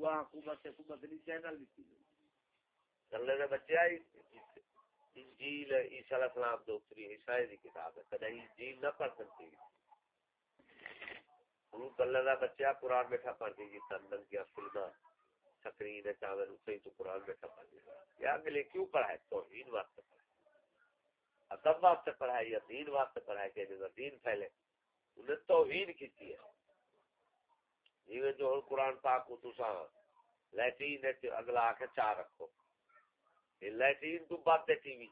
وہ حکومت حکومت نہیں، چینل دیتی کلے دے بچے آئی۔ انجیل عیسی علیہ السلام دے اتری عیسائی دی کتاب ہے کدی انجیل نہ پڑھ سکتی۔ وہ کلے دا بچہ قرآن بیٹھا پڑھ دی جی تندن کیا فلما سکرین ہے، چاہے اسے تو قرآن بیٹھا پڑھ دی یا ملے کیوں پڑھا ہے؟ توہین واسطے پڑھا ہے۔ ادب واسطے پڑھا ہے یا دین واسطے پڑھا ہے کہ دین پھیلے۔ انہیں توہین کیتی ہے۔ جی جو قرآن پاک کو تسا لیٹرین اگلا آ کے چار رکھو۔ لیٹرین تو بات ٹی وی۔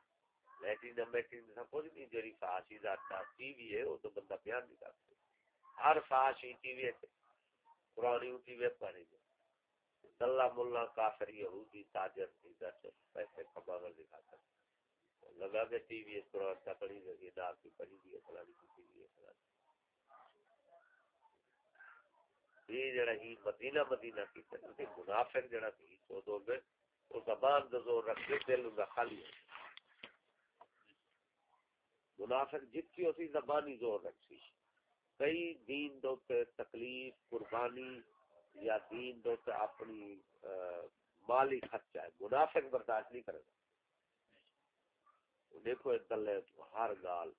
لیٹرین میٹرین سب کچھ نہیں جی فاشی ذاتا ٹی وی ہے وہ تو بندہ بیان نہیں کر کرتا ہر فاشی ٹی وی ہے قرآن ٹی وی پڑھی جائے دلہ ملا کافر یہودی، تاجر تھی دس پیسے کما کر دکھاتا لگا کے ٹی وی قرآن کا پڑھی گئی ناک کی پڑھی گئی فلانی کی ٹی وی ہے، فلانی۔ یہ جڑا ہی مدینہ مدینہ کی تے منافق جڑا تھی تو دو میں او زبان دے زور رکھ کے دل دا خالی ہے منافق جتنی ہوتی زبانی زور رکھتی۔ کئی دین دو تے تکلیف، قربانی یا دین دو تے اپنی مالی خرچہ ہے۔ منافق برداشت نہیں کرے گا دیکھو اس دلے ہر گال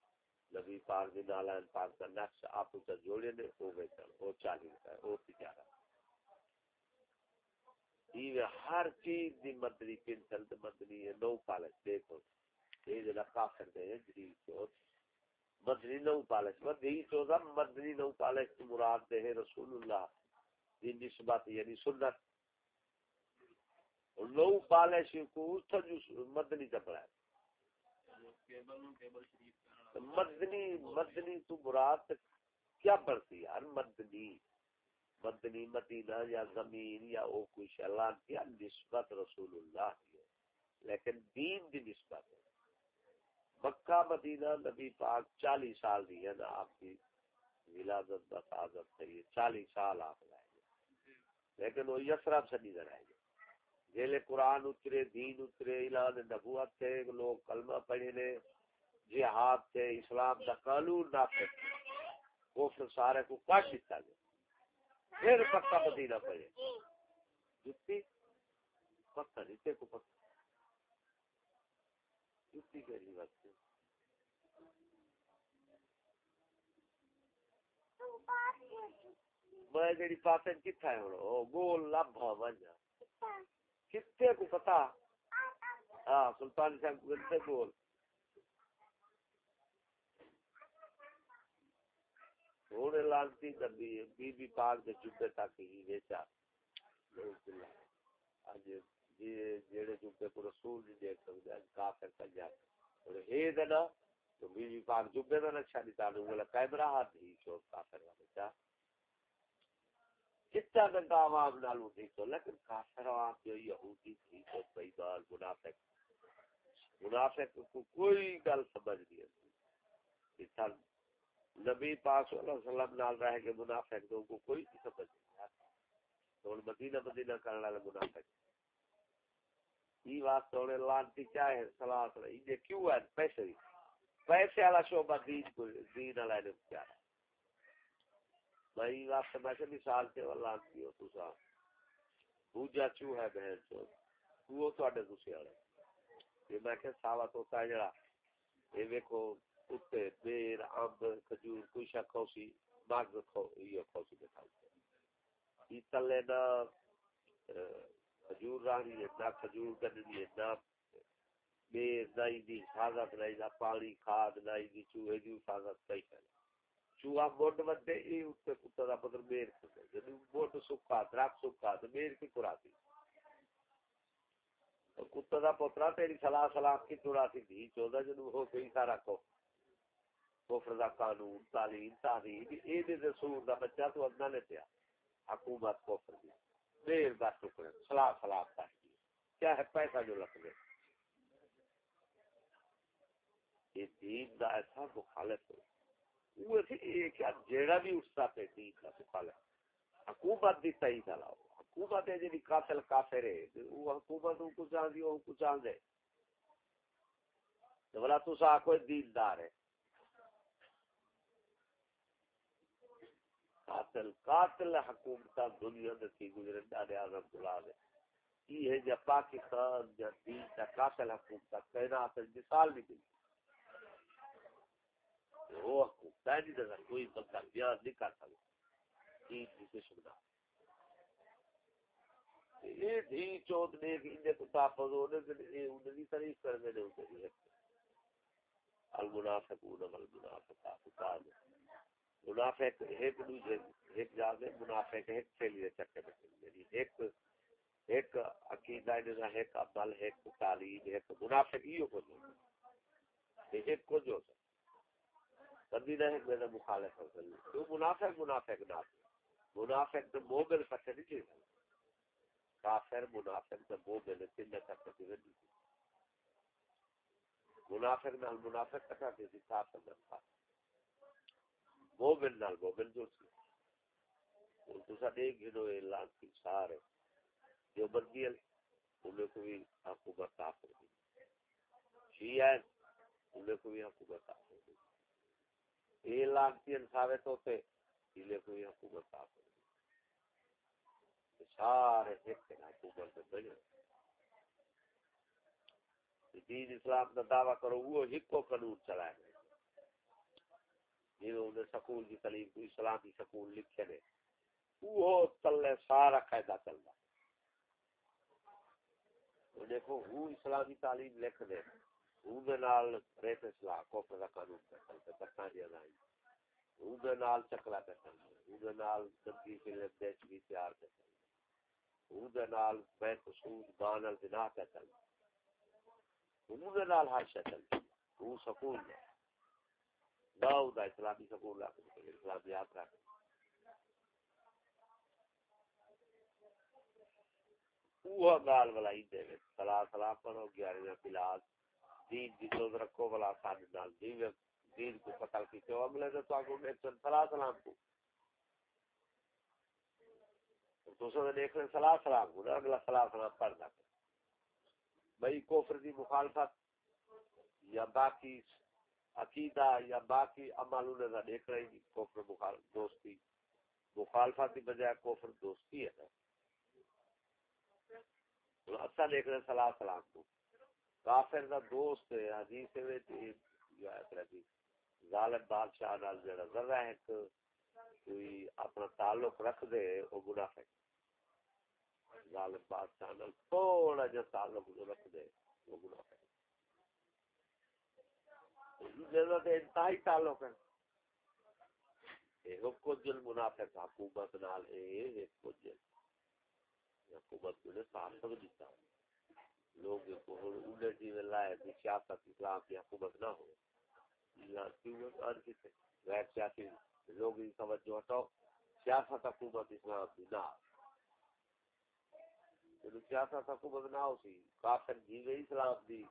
نبی پاک دی نالائن پاک دا نقش آپ اسے جوڑے نے وہ بیچن وہ چالی ہے وہ تجارہ۔ یہ ہر چیز دی مدنی پنسل، دی مدنی ہے نو پالش، دیکھو۔ یہ جڑا کافر دے ہیں جدید چوت مدنی نو پالش، مدنی چوزا مدنی نو پالش مراد دے ہے رسول اللہ۔ دی نسبت یعنی سنت۔ نو پالش کو مدنی چپڑا ہے کیبل نو کیبل شریف مدنی مدنی تو مراد کیا پڑتی یار مدنی مدنی مدینہ یا زمین یا او کوئی شلان کیا نسبت رسول اللہ کی ہے؟ لیکن دین دی نسبت ہے۔ مکہ، مدینہ، نبی پاک چالیس سال دی ہے نا، آپ کی ولادت بفاظت سے چالیس سال آپ لائیں گے لیکن وہ یسرب سے نہیں رہے گے جیلے قرآن اترے، دین اترے، اعلان نبوت تھے لوگ کلمہ پڑھے نے جہاد تھے اسلام دا قانون نافذ کفر سارے کو کاٹ دیتا گیا۔ پھر پکا مدینہ پڑے۔ جتی پکا دیتے کو پکا۔ جتی کہی وقت میں جڑی پاسن کتھا ہے او گول لبھا ونجا کتے کو پتا؟ ہاں سلطان صاحب کو گول۔ تھوڑے لانتی کر دی بی بی پاک دے چوبے تک ہی ویچا۔ اج جی جڑے چوبے کو رسول نہیں دیکھ سکتے اج کافر کا جا اور ہے دنا تو بی بی پاک چوبے دا نقشہ نہیں تانوں والا کیمرہ ہاتھ ہی چو کافر کا بچا کتا گندا عوام نالو نہیں تو، لیکن کافر عوام جو یہودی تھی تو بیدار، منافق۔ منافق کو کوئی گل سمجھ نہیں ہے نبی پاک صلی اللہ علیہ وسلم نال رہ کے منافق دو، کو کوئی نہیں سمجھ نہیں تو ان مدینہ مدینہ کرنے والے منافق۔ یہ بات تو لانتی چاہے، صلاح یہ کیوں ہے؟ پیسے۔ پیسے والا شعبہ دین کو، دین والا نے کیا ہے میں یہ بات میں سے مثال سے لانتی ہو، تو صاحب دوجا چو ہے بہن چو وہ تواڈے دوسرے والے۔ یہ میں کہ ساوا توتا ہے جڑا۔ یہ ویکھو۔ کتے بیر امب کھجور، کوئی شا کھوسی مغز یہ کھوسی دکھا یہ تلے نہ کھجور رانی ہے، نہ کھجور گننی ہے، نہ بیر نہ دی حفاظت نہ دا پانی، کھاد، نہ دی چوہے دی حفاظت کئی ہے چوہا موڈ ودے ای اتے کتا دا پتر بیر کھتے جدی موڈ سکھا درخت سکھا تو بیر کی کراتی کتا دا پترا تیری صلاح سلام کی تراتی دی۔ چودہ جنو ہو گئی سارا کو۔ کفر دا قانون، تعلیم تعلیم اے دے رسول دا بچہ تو ادنا نے پیا۔ حکومت کفر دی۔ دیر دا ٹکڑے سلا سلا تحقیق کیا ہے؟ پیسہ جو لگ گئے۔ یہ دین دا ایسا مخالف ہے۔ وہ اسی کیا جیڑا بھی اس پہ دین دا مخالف۔ حکومت دی صحیح چلاؤ حکومت ہے جی قاتل کافر ہے۔ وہ حکومت ان کو جان دی، وہ ان کو جان دے۔ تو بلا تو سا کوئی دیندار ہے۔ قاتل قاتل حکومت دنیا دے کی گزرے دارے اعظم بلا دے۔ یہ ہے جب پاکستان جب دین کا قاتل حکومت کائنات مثال بھی دی وہ حکومت ہے نہیں کوئی بندہ بیان نہیں کر سکتا۔ یہ جسے سننا یہ دھی چوت نے کہ انہیں کو تحفظ ہونے کے لیے انہیں بھی تعریف کرنے نے انہیں بھی المنافقون والمنافقات۔ منافق ایک دوسرے ایک جاگے منافق ایک سے لیے چکے میں یعنی ایک ایک عقیدہ انہیں ایک عمل ایک تعلیم ایک منافق ہی ہو جو یعنی ایک کو جو کبھی نہ ایک میرا مخالف ہو تو منافق منافق نہ منافق تو موبل پتہ نہیں چاہیے کافر منافق تو موبل تین نہ تک نہیں۔ منافق نال منافق کٹا کے کافر نال کافر مومن نال مومن جو سی وہ تو سا دیکھ گھنو اعلان کی سارے جو بندی ہے انہیں کو بھی حکومت کافر دی شیعہ ہے انہیں کو بھی حکومت کافر دی اعلان کی ثابت ہوتے انہیں کو بھی حکومت کافر دی سارے ایک حکومت میں بنے دین اسلام کا دعویٰ کرو، وہ ہکو قانون چلائے۔ جی انہیں سکول کی تعلیم کو اسلامی سکول لکھے نے۔ وہ تلے سارا قاعدہ چلتا دیکھو وہ اسلامی تعلیم لکھ دے۔ اون نال ریت اسلام کوفر کا قانون پہ چلتے بتنا دیا نہیں اون نال چکلا پہ چلتے اون نال دبی فلم دیش بھی تیار پہ چلتے اون نال بیت سود بانل جناح پہ چلتے انہوں نال ہر شے چلتی وہ سکول ہے داؤ دا اسلامی سکول رکھ دے اسلام یاد رکھ وہ گال بلائی دے سلا سلا پڑھو گیارہ پلاس دین دی دوز رکھو بلا سان نال دین دین کو قتل کی تو اگلے تو اگو میں سلا سلام کو تو سو دیکھ سلا سلام کو اگلا سلا سلام پڑھ دے بھائی کوفر دی مخالفت یا باقی عقیدہ یا باقی عمل انہیں نہ دیکھ رہی جی کوفر مخالف دوستی۔ مخالفت کی بجائے کوفر دوستی ہے نا۔ اچھا دیکھ رہے صلاح سلام کو۔ کافر دا دوست ہے، حدیث میں جو ہے کہ ظالم بادشاہ نال جڑا ذرا ہے کوئی اپنا تعلق رکھ دے، وہ منافق ظالم بادشاہ نال تھوڑا جا تعلق رکھ دے، وہ گناہ ہے۔ ضرورت انتہائی تعلق ہے ایک کجل منافق حکومت نال ہے ایک حکومت نے صاف سب دیتا لوگ کو انہیں میں لائے کہ سیاست اسلام کی حکومت نہ ہو۔ غیر سیاسی۔ لوگ کی توجہ ہٹاؤ۔ سیاست حکومت اسلام کی نہ۔ سیاست حکومت نہ ہو سی، کافر جی گئی اسلام دی۔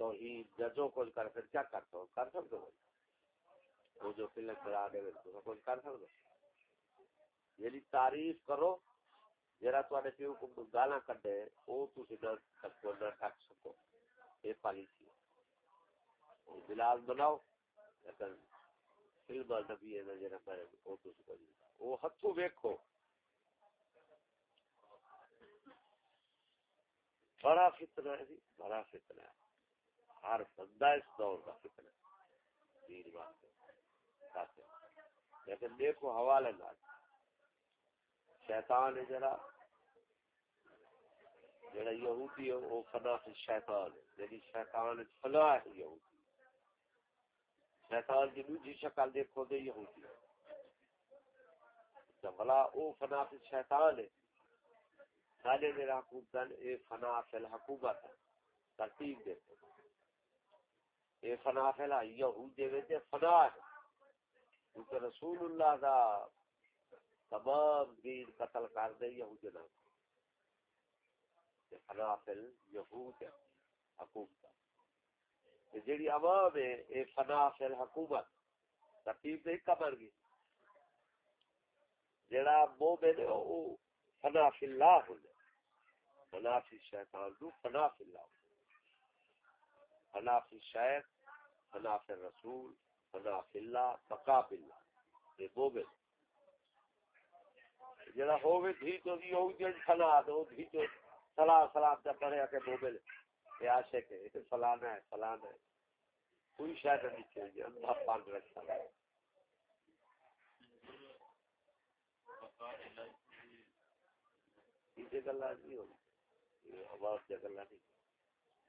تو ہی ججوں کو کر پھر کیا کرتا ہو کر سکتے ہو وہ جو فلم کرا دے تو کچھ کر سکتے یعنی تعریف کرو جرا تے پیو کو گالا کڈے وہ تھی نہ سکو نہ ٹک سکو۔ یہ پالیسی بلال بناؤ، لیکن فلم نبی ہے جرا میں وہ تھی وہ ہاتھوں ویکو بڑا فتنہ ہے جی، بڑا فتنہ ہے۔ ہر بندہ اس دور کا فتنہ ہے۔ دین واسطے لیکن دیکھو حوالے نہ شیطان ہے جرا جڑا یہودی ہے، وہ فنا شیطان ہے۔ یعنی شیطان فنا ہے یہودی۔ شیطان کی دوسری شکل دیکھو تو یہودی ہے۔ بلا او فنا شیطان ہے۔ سارے میرا حکومت اے فنا فل حکومت ترتیب دیتے ہیں اے فنا فلا یہود دے وچ فنا کیونکہ رسول اللہ دا تمام دین قتل کر دے یہود نہ فنا فل یہود حکومت جیڑی عوام ہے، اے فنا فل حکومت۔ ترتیب دے کا بن گئی جڑا مومن ہے، او فنا فی اللہ ہو جائے فنا فی شیطان دو فنا فی اللہ ہو فنا فی شیط فنا فی رسول فنا فی اللہ، فقا فی اللہ۔ یہ مومن جڑا ہوے دھی تو دی او جڑ سلا دو دھی تو سلا سلام تے پڑھیا کہ موبل۔ اے عاشق ہے فلانا ہے فلانا ہے۔ کوئی شاید نہیں چاہیے اللہ پاک رکھتا ہے۔ یہ گلا نہیں ہوگی آواز کی گلا نہیں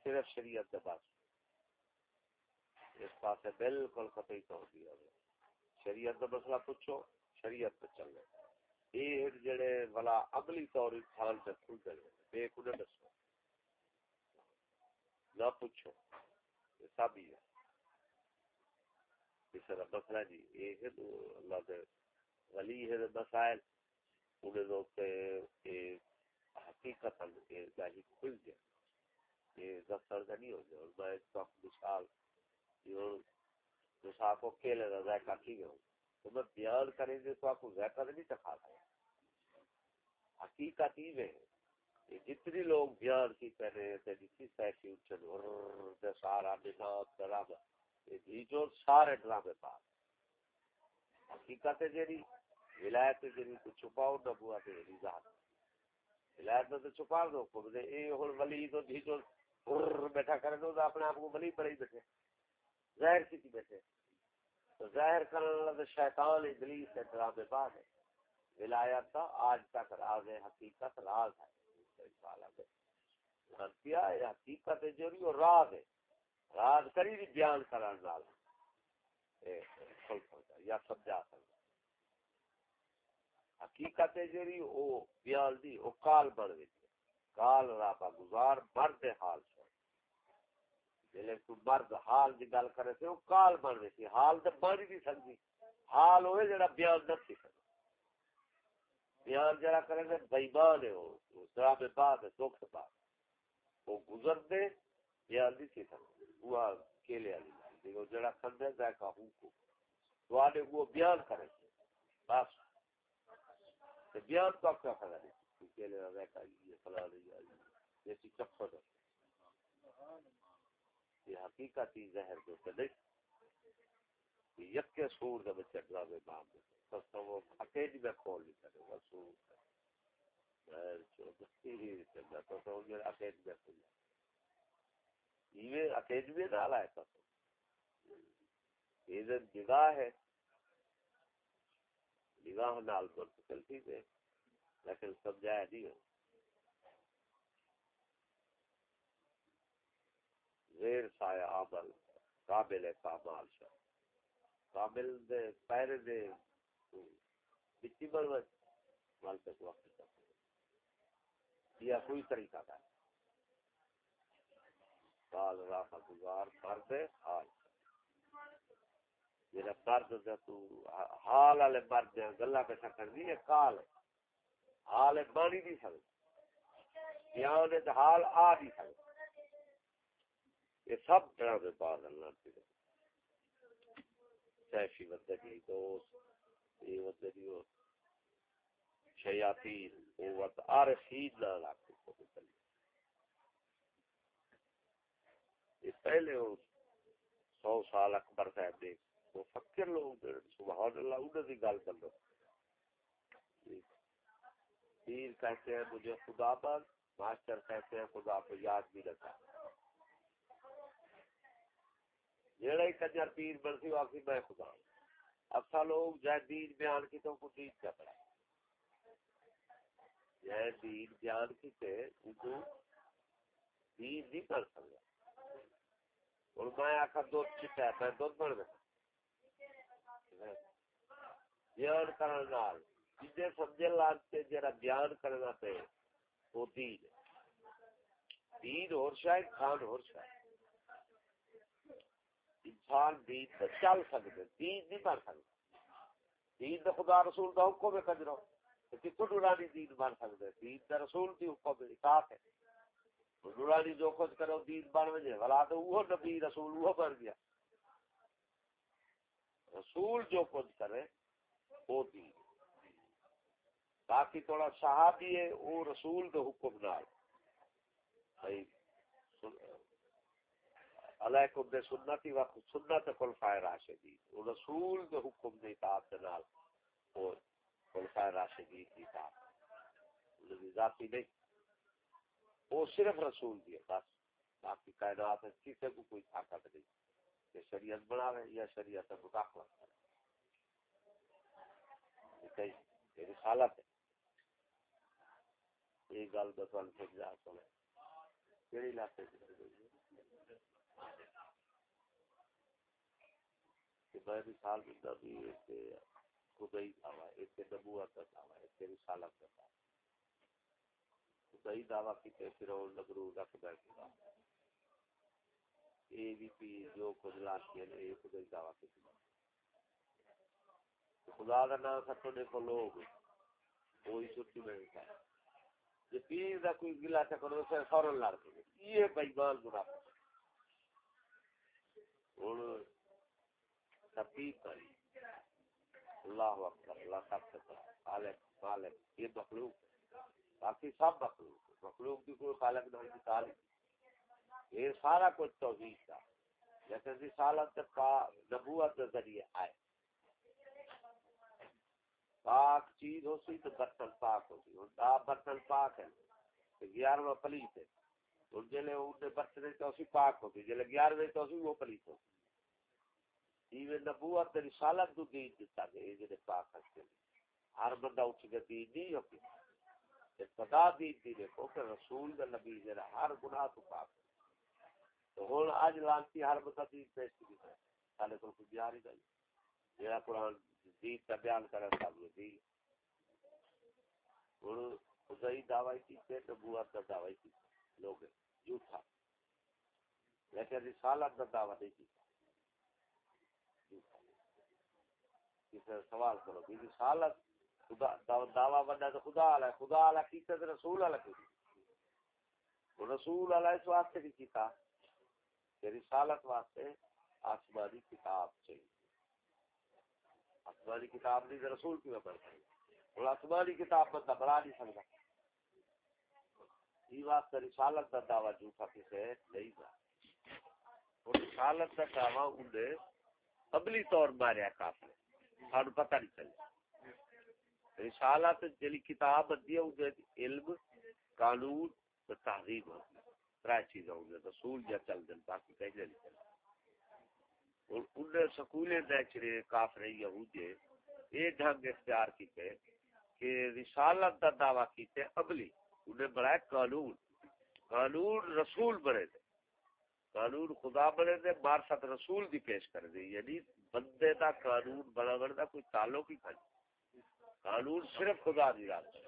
صرف شریعت کے پاس اس پاس بالکل قطعی طور دیا گیا شریعت کا مسئلہ پوچھو، شریعت پہ چل رہے یہ جڑے والا عملی طور انسان سے کھل دے بے کنے دسو۔ نہ پوچھو۔ یہ سب ہی ہے۔ اس طرح مسئلہ جی یہ اللہ دے ولی ہے مسائل۔ انہیں لوگ تے حقیقت یہ گاہی کھل جائے۔ یہ دفتر کا نہیں ہو جائے اور میں اس وقت مثال یہ مثال کو کیلے کا ذائقہ کی گیا ہوں۔ تو میں بیان کریں گے تو آپ کو ذائقہ نہیں چکھا رہا حقیقت ہی ہے جتنی لوگ بیان کی کرے تے جتنی سیسی اچھن سارا نظام ڈرامہ یہ جو سارے ڈرامے پاس حقیقت ہے جیری ولایت ہے جیری تو چھپاؤ نہ بوا تے ذات۔ ولایت میں تو چھپا دو کو دے، اے ہن ولی تو جی جو بیٹھا کرے تو اپنے آپ کو ولی بڑی بیٹھے۔ ظاہر کی بیٹھے تو ظاہر کرنے والا شیطان، ابلیس سے ڈرامے باز ہے۔ ولایت کا آج تک راز حقیقت راز ہے۔ کیا؟ حقیقت جو نہیں راز ہے۔ راز کری بھی بیان کرنے والا یا سمجھا سکتا حقیقت ہے جی وہ بیان دی، وہ کال بن گئی۔ کال رابا گزار، مرد حال سے جلے تو مرد حال دی گل کرے تے وہ کال بن گئی حال تے بن نہیں سکتی حال ہوئے جڑا بیان نہ سی بیان جڑا کرے گا بےمان ہے وہ شراب بعد ہے دکھ بعد۔ وہ گزر دے، بیان نہیں سی سکتا وہ کیلے والی وہ جڑا کھندے ذائقہ ہوں کو۔ تو آنے وہ بیان کرے بس۔ بیان تو آپ کیا کرا دے کیلے کا ذائقہ یہ فلاں نہیں جی، جیسی چپڑ یہ حقیقتی زہر جو کدے یک سور دے بچے ڈراوے بام دے تو وہ اکیڈ جی میں کھول نہیں کرے وہ سور تو تو یہ اکیڈ میں کھول یہ اکیڈ میں ڈالا ہے تو۔ یہ نگاہ ہے، نگاہ نال چلتی ہے لیکن سمجھایا نہیں ہو زیر سایہ عمل، قابل کامال شاہ۔ قابل دے، پیر دے۔ بچی بل وقت مال تک وقت تک یا کوئی طریقہ کا سال راہ گزار مرد حال۔ میرا مرد دے تو حال والے مرد دے گلا پہ سکر دی ہے، کال۔ حال بانی نہیں سکتا بیان حال آ نہیں سکتا یہ سب طرح کے بعد اللہ کی سیفی ودنی دوست، یہ ودنی ہو شیاطین قوت عارفین نہ لاکھ کو چلی یہ پہلے وہ سو سال اکبر صاحب دے وہ فکر لوگ سبحان اللہ انہوں نے گل کر لو پیر کہتے ہیں مجھے خدا پر ماسٹر کہتے ہیں خدا کو یاد بھی رکھا۔ جیڑا ہی کنجر پیر بنسی وہ آخری میں خدا۔ افسا لوگ جائے دین بیان کی تو کو دین کیا پڑا جائے دین بیان کی تے انہوں دین نہیں کر سکتا۔ اور میں آخر دو چٹا ہے، میں دو بڑھ گیا۔ بیان کرنا نال جنہیں سمجھے لانتے جرا بیان کرنا پہ وہ دین ہے۔ دین اور شاید، خان اور شاید۔ انسان دین تے چل سکتے دین نہیں بن سکتا دین دے خدا رسول دا حکم ہے کجرو۔ کتوں نورانی دین بن سکتے دین تے رسول دی حکم ہے اطاعت ہے۔ نورانی جو کچھ کرو، دین بن وجے۔ ولا تو وہ نبی رسول وہ بن گیا۔ رسول جو کچھ کرے، وہ دین۔ باقی تھوڑا صحابی ہے، وہ رسول دے حکم نال۔ صحیح علیکم بے سنتی و سنت کل فائر راشدین۔ رسول دے حکم دے اطاعت نال او خلفاء راشدین کی تھا ذاتی نہیں، وہ صرف رسول دی بس۔ باقی کائنات ہے کسی کو کوئی طاقت نہیں کہ شریعت بناوے یا شریعت مداخلت کرے۔ یہ رسالت ہے۔ یہ گل تو تھوڑا سمجھا سنے کہڑی علاقے سے میں مثال دیتا بھی خدائی دعویٰ ایک نبوت کا دعویٰ ایک رسالت کا دعویٰ۔ خدائی دعویٰ کی فرعون نگرو رکھ بیٹھے گا اے بی پی جو کچھ لاتی ہے یہ خدائی دعویٰ کی خدا کا نام سٹنے کو لوگ۔ وہی چھٹی میں ہے جی پیر کا کوئی گلا چکر پھر فورن لڑ کے یہ بےمان گناہ۔ ہوں تفیق کری۔ اللہ اکبر، اللہ سب سے خالق خالق یہ مخلوق۔ باقی سب مخلوق۔ مخلوق کی کوئی خالق نہیں کی تعلق یہ سارا کچھ توحید تھا جیسے رسالت کا نبوت کے ذریعے آئے۔ پاک چیز ہو سی تو برتن پاک ہو سی۔ اور برتن پاک ہے تو گیارہواں پلیت ہے۔ اور جلے انہیں برتن تو اسی پاک ہوتی جلے گیارہویں تو اسی وہ پلیت ہوتی ایویں نبوت رسالت تو دین دیتا گئے جڑے پاک ہستے ہر بندہ اٹھ کے دین نہیں ہوتی۔ خدا دین دی دیکھو کہ رسول دا نبی جڑا ہر گناہ تو پاک تو ہن اج لانتی ہر بندہ دین پیش کی ہے سالے کو کوئی بیار ہی نہیں۔ جڑا قرآن دین کا بیان کرا سب یہ دی ہن خدائی دعوی کی تے نبوت دا دعوی کی۔ لوگ جھوٹا۔ لیکن رسالت دا دعوی نہیں کی کسی سوال کرو بھی رسالت دعویٰ بندہ تو خدا والا ہے خدا والا کیتا تو رسول والا کی رسول والا اس واسطے بھی کیتا۔ کہ رسالت واسطے آسمانی کتاب چاہیے۔ آسمانی کتاب نہیں تو رسول کی بڑھ گئی اور آسمانی کتاب بندہ بڑھا نہیں سکتا۔ یہ واسطے رسالت کا دعویٰ جھوٹا کسے نہیں تھا اور رسالت کا دعویٰ انہیں قبلی طور ماریا کافی سانو پتہ نہیں چلے رسالت جلی کتاب بندی علم قانون تہذیب ہوتی ترائے ہوں گے رسول جا چل دن باقی کہیں نہیں چلے اور کافر ڈھنگ اختیار کیتے کہ رسالت دا دعویٰ کیتے ابلی انہیں قانون قانون رسول بڑھے دے قانون خدا بنے دے مارفت رسول دی پیش کر دے یعنی بندے دا قانون بناون دا کوئی تعلق ہی نہیں۔ قانون صرف خدا دی رات ہے۔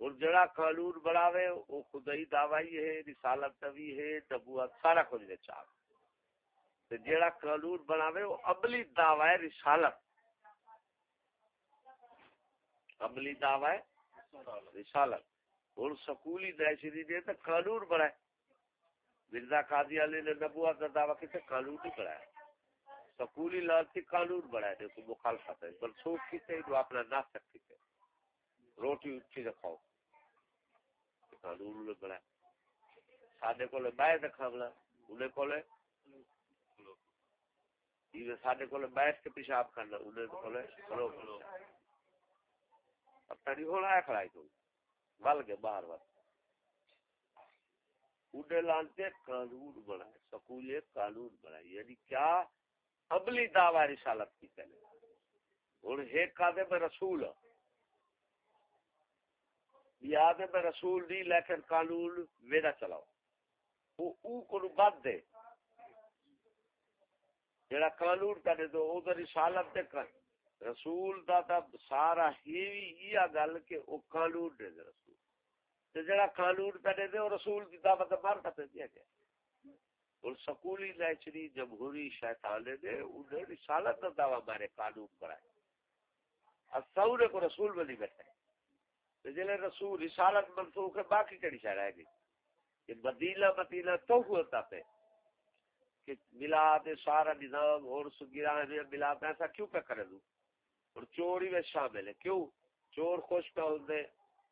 اور جڑا قانون بناوے، وہ خدائی دعوی ہے، رسالت بھی ہے، نبوت، سارا کچھ دے چاہ تے جڑا قانون بناوے، وہ عملی دعوی ہے، رسالت۔ عملی دعوی ہے، رسالت۔ اور سکولی نیچری دے تو قانون بنائے۔ مرزا قاضی علی نے نبوت کا دعویٰ کیسے قانون نہیں بنایا سکولی لالچی قانون بنائے تھے تو مخالفت ہے منسوخ کیتے جو اپنا ناسک کیتے روٹی اٹھی رکھاؤ قانون نے بنایا۔ سادے کو میں دکھا بلا انہیں کو لے سادے کو بیٹھ کے پیشاب کرنا، انہیں کو لے کھلو۔ پتہ نہیں ہونا ہے کھڑائی تو۔ بل کے باہر وقت انہیں لانتے قانون بنائے سکولے قانون بنائے۔ یعنی کیا؟ ابلی دعوی رسالت کی پہلے ہوں ایک آدھے رسول۔ یاد میں رسول نہیں لیکن قانون میرا چلاؤ۔ وہ او کو بد دے۔ جڑا قانون کرے تو او دا رسالت دے کر۔ رسول دا تا سارا ہی یہ گل کہ او قانون دے رسول۔ تے جڑا قانون کرے دے او رسول دی دعوت مار کتے دیا گیا اور سکولی نیچری جمہوری شیطان نے انہیں رسالت کا دعویٰ مارے قانون بنائے اصول کو رسول بنی بیٹھے جلے رسول رسالت منسوخ ہے، باقی کڑی شاید آئے گی؟ کہ مدینہ مدینہ تو ہوتا پہ کہ ملاد سارا نظام اور سگیرہ ملاد ایسا کیوں پہ کرے دوں اور چوری میں شامل ہے۔ کیوں؟ چور خوش پہ ہوتے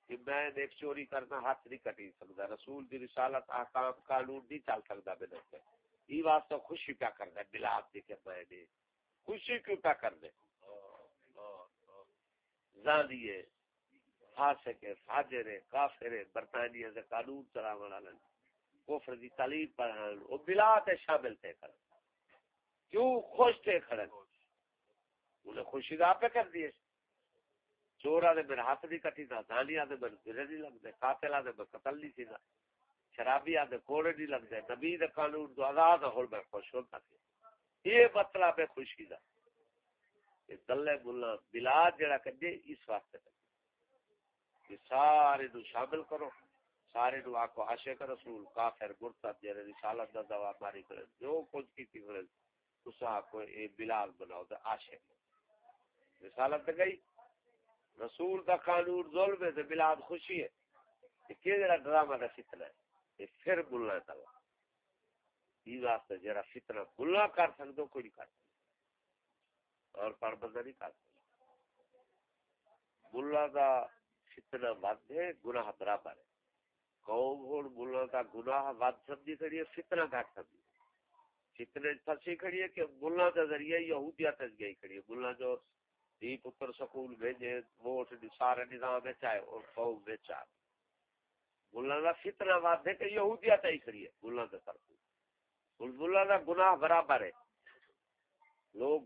کہ میں ایک چوری کرنا ہاتھ نہیں کٹی سکتا۔ رسول دی رسالت، احکام، قانون نہیں چل سکتا میرے سے یہ خوشی پیا کرنا ملاد دے کے میں نے خوشی کیوں پیا کر کرنے زانیے فاسق فاجر کافر برطانیہ سے قانون چلاون والے کفر دی تعلیم پڑھان او بلا تے شامل تے کر۔ کیوں خوش تے کھڑے انہیں خوشی دا پہ کر دیے چورا دے میرے ہاتھ دی کٹی دا زانیہ دے میرے گرے نہیں لگ دے قاتلہ دے میں قتل نہیں سی دا شرابی آدھے کوڑے نہیں لگ دے نبی دے قانون دو آزاد ہو میں خوش ہوتا تھے یہ مطلب ہے خوشی دا۔ دلے ملا بلاد جڑا کجے اس واسطے کہ سارے نو شامل کرو، سارے نو آکو عاشق رسول کافر، مرتد جڑے رسالت دا دوا ماری کرے، جو کچھ کیتی کرے اس آکو اے بلال بناؤ تے عاشق رسالت دا گئی، رسول دا قانون ظلم ہے تے بلاد خوشی ہے۔ کہ کہ جڑا ڈرامہ دا فتنہ ہے؟ یہ پھر بولنا تھا یہ واسطے جڑا فتنہ بولنا کر سکدو کوئی نہیں کر سکتا اور پر بندہ نہیں کر بلا کا فتنا ود ہے، گناہ برابر ہے۔ قوم ہوں بلا کا گناہ ود سمجھی کھڑی ہے فتنا گھٹ سمجھی فتنے پھنسی کھڑی ہے کہ بلا کا ذریعہ یہودیت گئی کھڑی ہے۔ بلا جو دی پتر سکول بھیجے، ووٹ سارے نظام میں چاہے اور قوم میں چاہے بلا کا فتنا ود ہے کہ یہودیت ہی کھڑی ہے بلا کا طرف بلا کا گناہ برابر ہے لوگ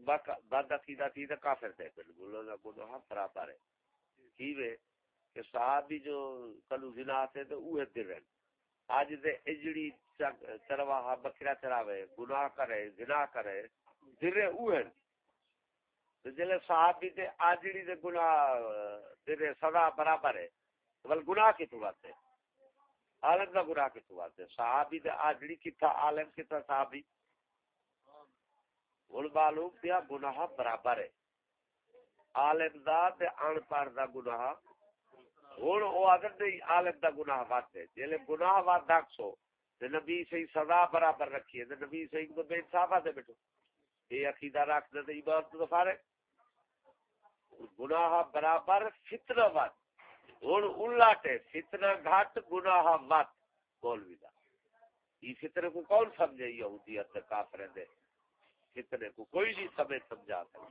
بد عقیدہ تھی تو کافر تھے بالکل گناہ برابر ہے کی وے کہ صحابی جو کلو زنا تھے تو اوہ دل رہن آج دے اجڑی چرواہا بکرا چراوے گناہ کرے زنا کرے دل اوہ تو جلے صحابی دے آجڑی دے گناہ دل سزا برابر ہے بل گناہ کی تو بات ہے عالم دا گناہ کی تو بات صحابی دے آجڑی کی تھا عالم کی تھا صحابی؟ ہوں معلوم پیا گناہ برابر ہے۔ عالم دا تے ان پڑھ دا گناہ۔ ہوں وہ اگر نہیں عالم دا گناہ وات ہے جلے گناہ وات دکھو تے نبی صحیح سزا برابر رکھی ہے تے نبی صحیح تو بے انصافا دے بیٹھو۔ یہ عقیدہ رکھ دے ایمان تو فارے گناہ برابر فتنہ وات ہوں الاٹے فتنہ گھٹ، گناہ وات بولوی دا۔ یہ فتنے کو کون سمجھے یہودیت کافر دے؟ فتنے کو کوئی نہیں سمجھ، سمجھا سکتا۔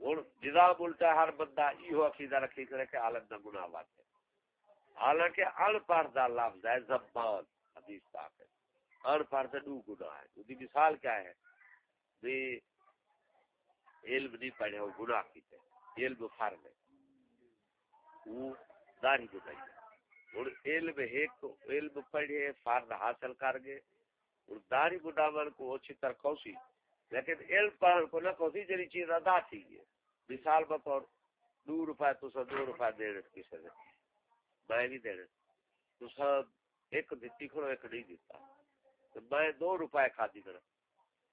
ہوں نظام الٹا ہر بندہ یہ عقیدہ رکھی کرے کہ عالم نہ گناہ بات ہے۔ حالانکہ ان پڑھ دا لفظ ہے زبان، حدیث پاک ہے۔ ان پڑھ دا دو گناہ ہے۔ اس کی مثال کیا ہے؟ بھی علم نہیں پڑھے، وہ گناہ کیتے۔ ہیں علم فرض ہے وہ داری گناہی ہے۔ اور علم ایک علم پڑھے فرض حاصل کر گئے۔ اور داری بڈاون کو اچھی طرح کوسی لیکن علم پڑھن کو نہ کوسی جری چیز ادا تھی ہے مثال بطور دو روپے تو سا دو روپے دے رہے کسی نے۔ میں نہیں دے رہے۔ تو سا ایک دیتی کھڑو، ایک نہیں دیتا تو میں دو روپے کھا دی کرا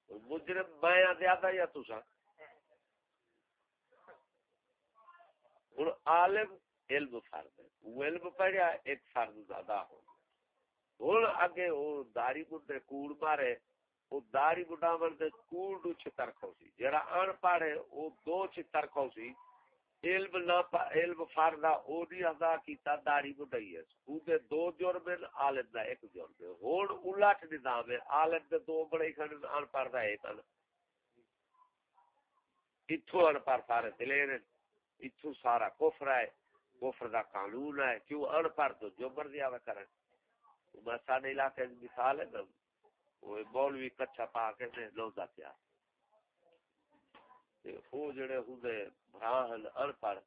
مجرم میں زیادہ یا تو سا۔ اور عالم علم فرد ہے۔ وہ علم پڑھیا، ایک فرد زیادہ ہو ہوں اگے وہ داری بڈے کوڑ مارے وہ داری بڈا مرد کوڑ دو چھتر کھوسی۔ جرا ان پڑھ ہے وہ دو چھتر کھوسی۔ علم نہ علم فردا او دی ادا کیتا، داری بڈائی ہے۔ او دے دو جرم عالم دا ایک جرم ہے ہن الٹ نظام ہے، عالم دے دو بڑے کھن ان پڑھ دا ایک۔ ان ایتھو ان پڑھ سارے دلے نے۔ ایتھو سارا کفر ہے، کفر دا قانون ہے، کیوں ان پڑھ تو جو مرضی آوے کرن میں سارے علاقے مثال ہے نا، وہ مولوی کچھا پا کے لوزا پیا۔ وہ جڑے ہوں براہن ان پڑھ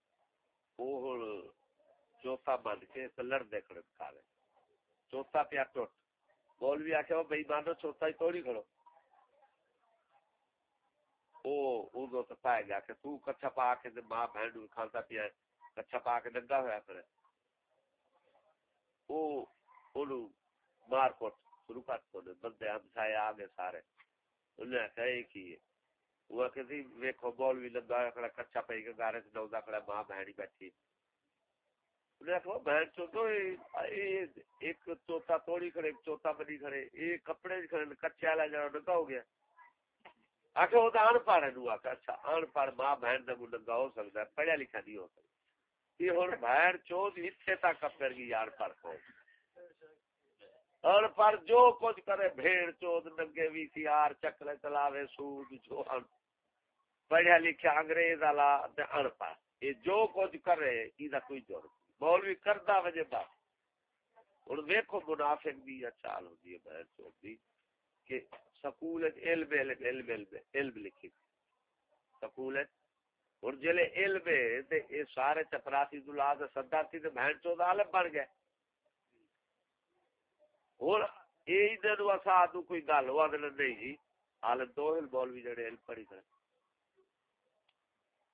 وہ چوتھا بن کے لڑ دیکھنے کھا لے۔ چوتھا پیا ٹوٹ۔ مولوی آخیا وہ بھائی مانو چوتھا ہی توڑی کھڑو۔ وہ تو پائے گیا کہ تو کچھا پا کے ماں بہن پیا کچھا پا کے ننگا مار کوٹ شروع کر بندے ہم سائے آ گئے سارے کہے کی وہ ویکھو بول بھی لگا کھڑا کچا پئی کے گارے سے دودا کھڑا ماں بہنی بیٹھی بہن چوتو ایک چوتا توڑی کھڑے ایک چوتا بنی کھڑے ایک کپڑے کھڑے کچے والا جڑا نگا ہو گیا آخر وہ تو ان پڑھ ہے نو اچھا ان پڑھ ماں بہن کا نگا ہو سکتا ہے، پڑھیا لکھا نہیں ہو سکتا۔ یہ ہوں بہن چوت اتنے تک کپڑ گئی یار پڑھ کو اور پر جو کچھ کرے، بھیڑ چود ننگے وی سی آر چکرے چلاوے، سود جو ہن۔ پڑھیا لکھیا انگریز والا تے ان پڑھ یہ جو کچھ کر رہے یہ کوئی جرم مولوی کردا وجہ بس ہن ویکھو منافق دی یا چال ہوندی ہے بہن چوک دی، کہ سکول علم علم علم علم علم لکھی سکول اور جلے علم تے اے سارے چپراسی دلاد صدا سی تے بہن چود عالم بن گئے۔ اور اے دن وسا تو کوئی گل ہوا تے نہیں جی عالم تو علم مولوی جڑے علم پڑھی کرے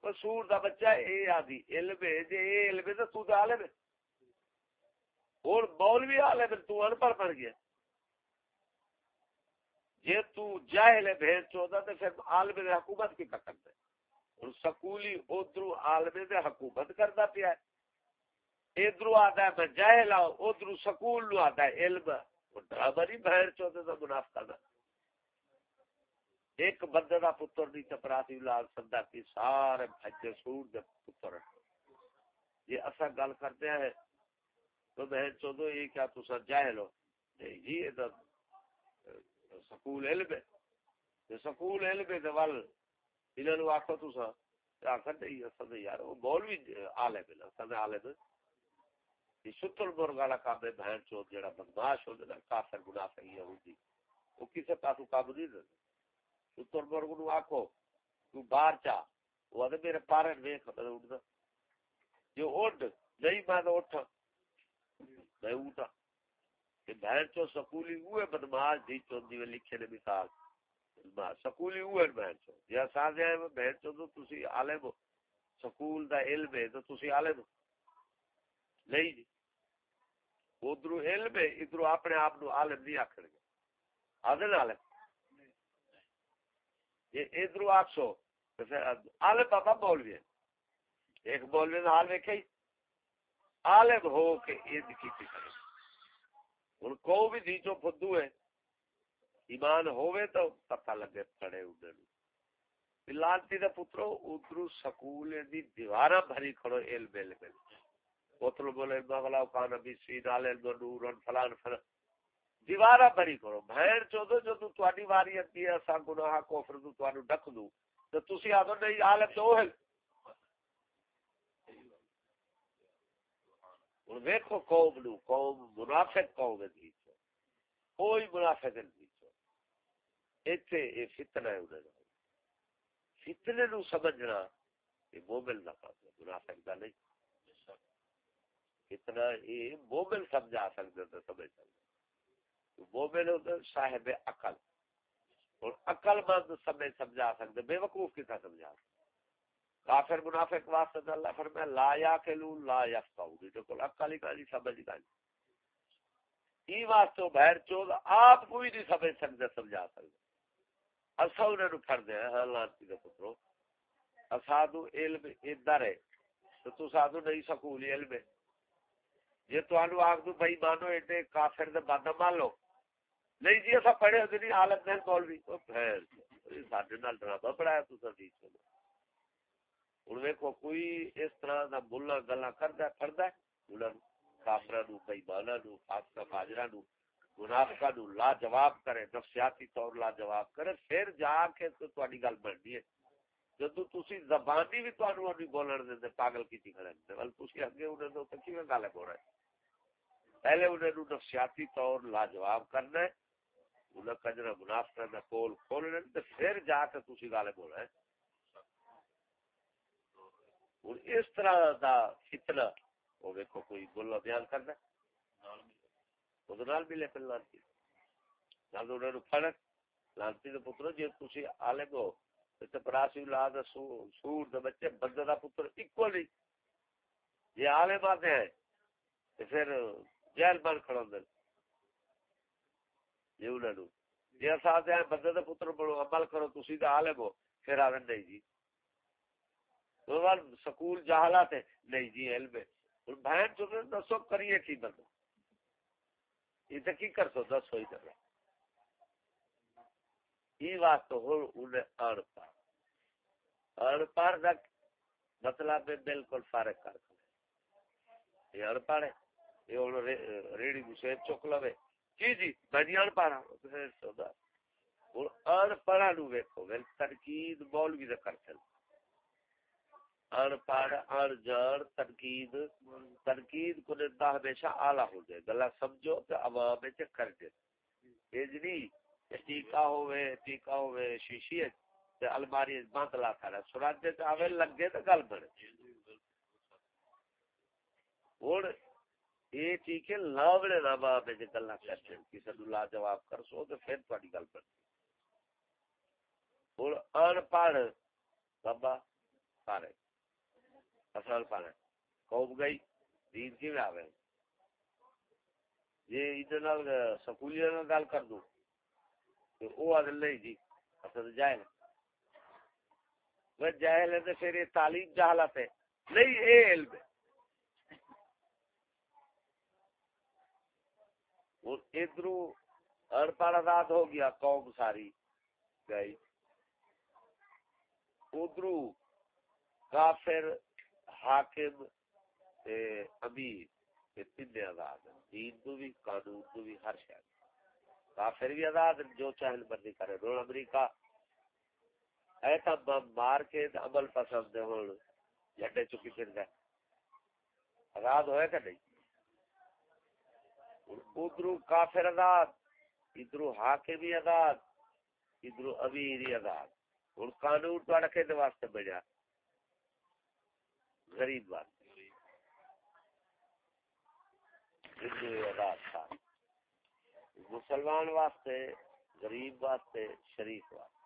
قصور دا بچہ اے آدی علم ہے جے اے علم ہے تے تو عالم ہے۔ اور مولوی عالم تو ان پڑھ پڑھ گیا۔ جے تو جاہل ہے بھیڑ چودا تے پھر عالم دے حکومت کی پکڑ دے۔ اور سکولی ادھر عالم دے حکومت کردا پیا ہے۔ ادھر آتا ہے، میں جاہل ہوں ادھر سکول نو آتا ہے، علم اور ڈرامہ نہیں بھیڑ چودے دا منافقہ دا۔ ایک بندے دا پتر دی چپراتی لال سندا کی سارے بھجے سور دے پتر یہ اسا گل کرتے ہیں تو بہن چودو یہ کیا تسا جاہل ہو؟ جی یہ سکول علم ہے۔ سکول علم ہے ول، انہاں نو آکھو تسا آخر نہیں اصل یار، وہ مولوی عالم ہے اصل عالم؟ یہ ستر برگ والا کام ہے، بہن چوت جڑا بدماش ہو جائے کافر منافع یہودی وہ کسے پاسو قابو نہیں دے ستر برگ نو آکھو، تو باہر چا وہ میرے پارے ویکھ اٹھدا جو اٹھ نہیں میں تو اٹھ میں اٹھا کہ بہن چو سکولی ہوئے بدماش دی چوندی میں لکھے نے مثال۔ سکولی ہوئے بہن چو یا سازے ہیں بہن چو تو تسی عالم ہو۔ سکول دا علم ہے تو تسی عالم ہو۔ نہیں جی۔ ادھر علم ہے، ادھر اپنے آپ نو عالم نہیں آکھن گے۔ آدھن عالم یہ ادھر آکھ سو۔ عالم بابا بولوی ہے۔ ایک بولوی دا حال ویکھے عالم ہو کہ یہ دکھی کی کرے ہوں کو بھی دیچو فدو ہے، ایمان ہوئے تو پتہ لگے کھڑے اڈے لانتی دے پترو ادھر سکول دی دیوارا بھری کھڑو، ایل علم علم پتر بولے مغلا کان ابھی سید آل علم نور فلان فلان۔ دیوارا بھری کرو بہن چودو جو تو تواڈی واری اتی ہے اسا گناہ کفر تو تانوں ڈک دوں۔ تو تسی آدو نہیں، عالم تو ہے۔ ہوں ویکو قوم نو، قوم منافق قوم دی کوئی منافق نہیں ایتھے اے فتنہ ہے انہاں فتنے نو سمجھنا یہ مومن دا کام منافق دا نہیں۔ اتنا یہ مومن سمجھا سکتے تو سمجھ سکتے مومن ہوتا صاحب عقل۔ اور عقل مند سمجھ سمجھا سکتے بے وقوف کتا سمجھا سکتے کافر منافق واسطے اللہ فرمایا، لا یاکلو لا یفقهو تو کل عقل ہی کہیں جی، سمجھ گئی ای واسطے بہر چود آپ کوئی نہیں سمجھ سکتے، سمجھا سکتے۔ اسا انہاں نو پھڑ دے ہاں لانتی دے پترو۔ اسادو علم ادھر ہے، تو تو سادو نہیں سکول علم ہے۔ جے تانوں آکھ دو بھائی مانو ایڈے کافر دے بد مان لو۔ نہیں جی اسا پڑھے ہو نہیں حالت نہیں مولوی۔ او پھر ساڈے نال ڈرامہ پڑھایا تو سدی چلو ہوں ویکو کوئی اس طرح کا ملا گلا کرتا کرتا کافر نو بےمانا نو فاسکا فاجرا نو منافقا نو لا جواب کرے نفسیاتی طور لا جواب کرے پھر جا کے تو تاری گل بننی ہے جدو تسی زبانی بھی تانوں نہیں بولن دے پاگل کیتی کھڑے تے ول تسی اگے انہاں دے تے کیویں گل بول رہے پہلے انہاں نو نفسیاتی طور لا جواب کرنا ہے انہاں کجرا منافقہ دا کول کھولنے تے پھر جا کے تسی گل بول رہے ہوں اس طرح دا فتنہ وہ ویکو کوئی بولا بیان کرنا وہ ملے۔ پھر لانتی۔ نال انہوں نے فرق لانتی دے پتر تھی عالم ہو چپراسی اولاد سور دے بچے بندے دا پتر اکو نہیں یہ عالم آتے ہیں تو پھر جیل بن کھڑا دے یہ انہوں نے اصا آتے ہیں بندے دے پتر بڑو عمل کرو تھی تو عالم ہو پھر آ نہیں جی۔ سکول جہالات ہے نہیں جی علم ہے۔ بہن چکے دسو کریے کی بندہ یہ تو کی کر سو دسو ادھر یہ بات تو ہو، انہیں ان پڑھ ان پڑھ کا مطلب ہے بالکل فارغ کر یہ ان پڑھ ہے۔ یہ ہوں ریڑی گسے چک لو جی جی میں جی ان پڑھ ہوں ان پڑھا نو ویکھو۔ ویل تنقید مولوی دے کرتے ان پڑھ ان جان تنقید تنقید کو دیتا ہمیشہ اعلی ہو جائے۔ گلا سمجھو تے عوام وچ کر دے اجنی جی ٹیکا ہوے ٹیکا ہوے شیشی تے الماری بند لا کر سورج تے آوے لگے تے گل بنے ہن یہ ٹھیک لاوڑے دا باب وچ جی گلاں کرتے کسے نو لا جواب کر سو تے پھر تہاڈی گل بنے ہوں ان پڑھ بابا سارے اصل پڑھ قوم گئی، دین کی میں آوے جی ادھر سکولی گل کر دوں۔ وہ آدھے نہیں جی اصل جائل وہ جاہل ہے تو پھر یہ تعلیم جہالت ہے؟ نہیں، اے علم۔ ہے ادھر ان پڑھ آزاد ہو گیا، قوم ساری گئی۔ ادرو کافر حاکم تے امیر یہ تین آزاد ہیں۔ دین تو بھی، قانون تو بھی، ہر شہر کافر بھی آزاد جو چاہل مرضی کرے۔ رول امریکہ ایسا بم مار کے عمل پسند ہوں جھنڈے چکی پھر گئے آزاد ہوئے کہ نہیں؟ ادرو کافر آزاد ادرو حاکم بھی آزاد ادرو امیر ہی آزاد۔ ہوں قانون تو رکھے واسطے بجا غریب واسطے مسلمان واسطے، غریب واسطے، شریف واسطے۔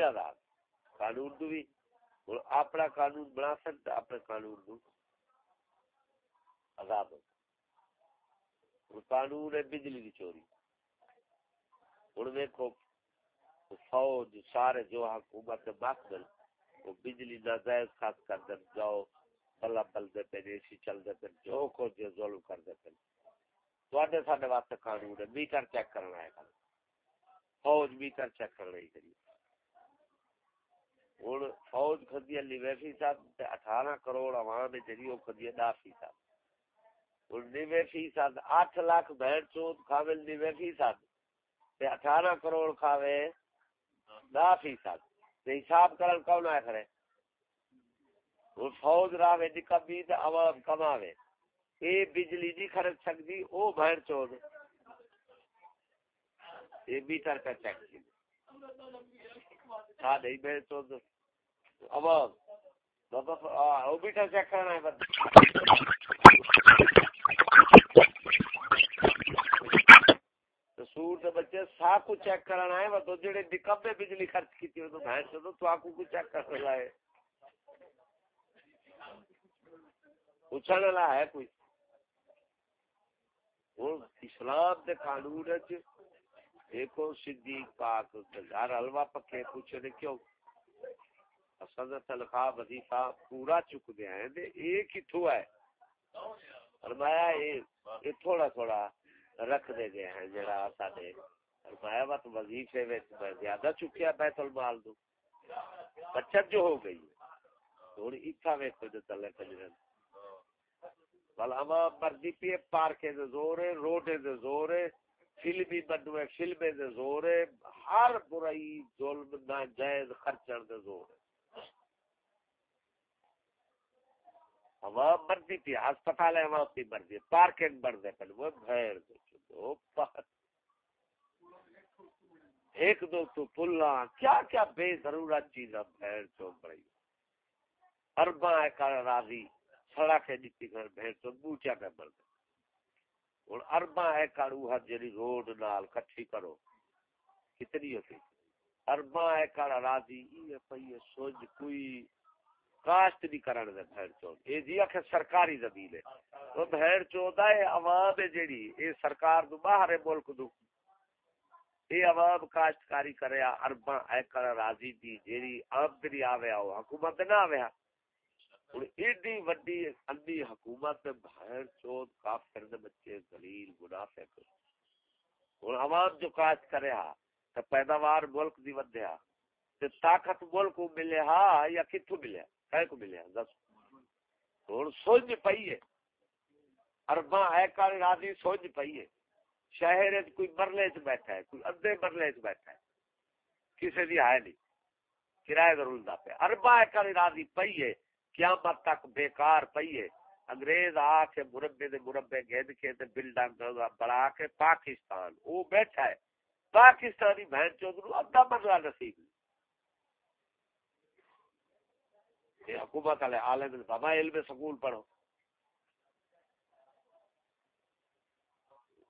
آزاد۔ قانون تو بھی اپنا قانون بنا سکتا اپنے قانون کو آزاد ہو۔ قانون ہے بجلی کی چوری۔ ہوں دیکھو فوج سارے جو حکومت مقبل وہ بجلی دا ناجائز خاص کر دیں جاؤ بلا بل دے پہ اسی چل دے پہ جو کو جو ظلم کر دے پہ تو سارے واسطے قانون ہے، میٹر چیک کرنا ہے۔ کل فوج میٹر چیک کرنا ہی کریے ہوں فوج کھدی علی وے فیصد اٹھارہ کروڑ عوام ہے جی وہ کھدی دہ فیصد ہوں نیوے فیصد اٹھ لاکھ بہن چوت کامل نیوے فیصد اٹھارہ کروڑ کھاوے دہ فیصد تے حساب کرن کون آئے کرے وہ فوج راوے دی کبھی تے عوام کماوے۔ اے بجلی جی نہیں خرچ سکتی او بہن چود اے میٹر کا چیک۔ کی ہاں نہیں بہن چود عوام۔ بابا او میٹر چیک کرنا ہے۔ سور دے بچے سا کو چیک کرنا ہے وہ تو جڑے نکم بجلی خرچ کی تھی تو بہن سے تو آکو کو چیک کر رہا ہے پوچھنے والا ہے کوئی؟ ہوں، اسلام دے قانون چ جی۔ دیکھو، صدیق پاک ہر حلوا پکے پوچھنے کیوں؟ اصل تنخواہ وظیفہ پورا چک دیا ہے۔ دے یہ کتوں ہے۔ فرمایا یہ تھوڑا تھوڑا۔ رکھ دے گئے ہیں جڑا ساڈے فرمایا، وقت وظیفے وچ میں زیادہ چکیا بیت المال دو بچت جو ہو گئی، ہن ایتھا ویکھو جو تلے کجرن بل اما مرضی پی پارک دے زور روڈ دے زور فلمی بنوے فلمیں دے زور ہر برائی، ظلم، ناجائز خرچن دے زور عوام مرضی پی ہسپتال ہے عوام کی مرضی پارکنگ بڑھ دے وہ بھیر دے۔ ایک دو تو پلا کیا کیا بے ضرورت چیز بھیر چو بڑی اربا ایکڑ راضی، سڑک دیتی گھر بھیر چو بوچا پہ بڑھ دے اور اربا ایکڑ وہ جری روڈ نال کٹھی کرو۔ کتنی ہوتی؟ اربا ایکڑ راضی یہ پئی سوچ کوئی کاشت نہیں کرن دے بھیر چو اے جی اکھے سرکاری زمین ہے۔ وہ بھیر چو دا اے عوام جیڑی، اے سرکار دو باہر ملک دو۔ اے عوام کاشتکاری کرے اربا ایکڑ راضی دی جیڑی آمدنی آوے آو حکومت نہ آوے۔ ہن ایڈی وڈی اندھی حکومت بھیر چود کافر دے بچے ذلیل منافق۔ ہن عوام جو کاشت کرے ہا تے پیداوار ملک دی ودیا تے طاقت ملک کو ملے ہا یا کتھوں ملے؟ کہے کو ملے؟ دس ہوں سوچ پئی ہے۔ اربا ہے کار راضی سوچ پئی ہے۔ شہر کوئی برلے چ بیٹھا ہے، کوئی ادھے برلے چ بیٹھا ہے۔ کسی بھی ہے نہیں، کرایہ رلدا پیا۔ اربا ایکڑ راضی پئی ہے، قیامت تک بیکار پئی ہے۔ انگریز آ کے مربے دے مربے گد کے تے بلڈنگ بڑا کے پاکستان، او بیٹھا ہے۔ پاکستانی بہن چودھری، ادھا مرلہ نصیب حکومت والے عالم بابا علم سکول پڑھو۔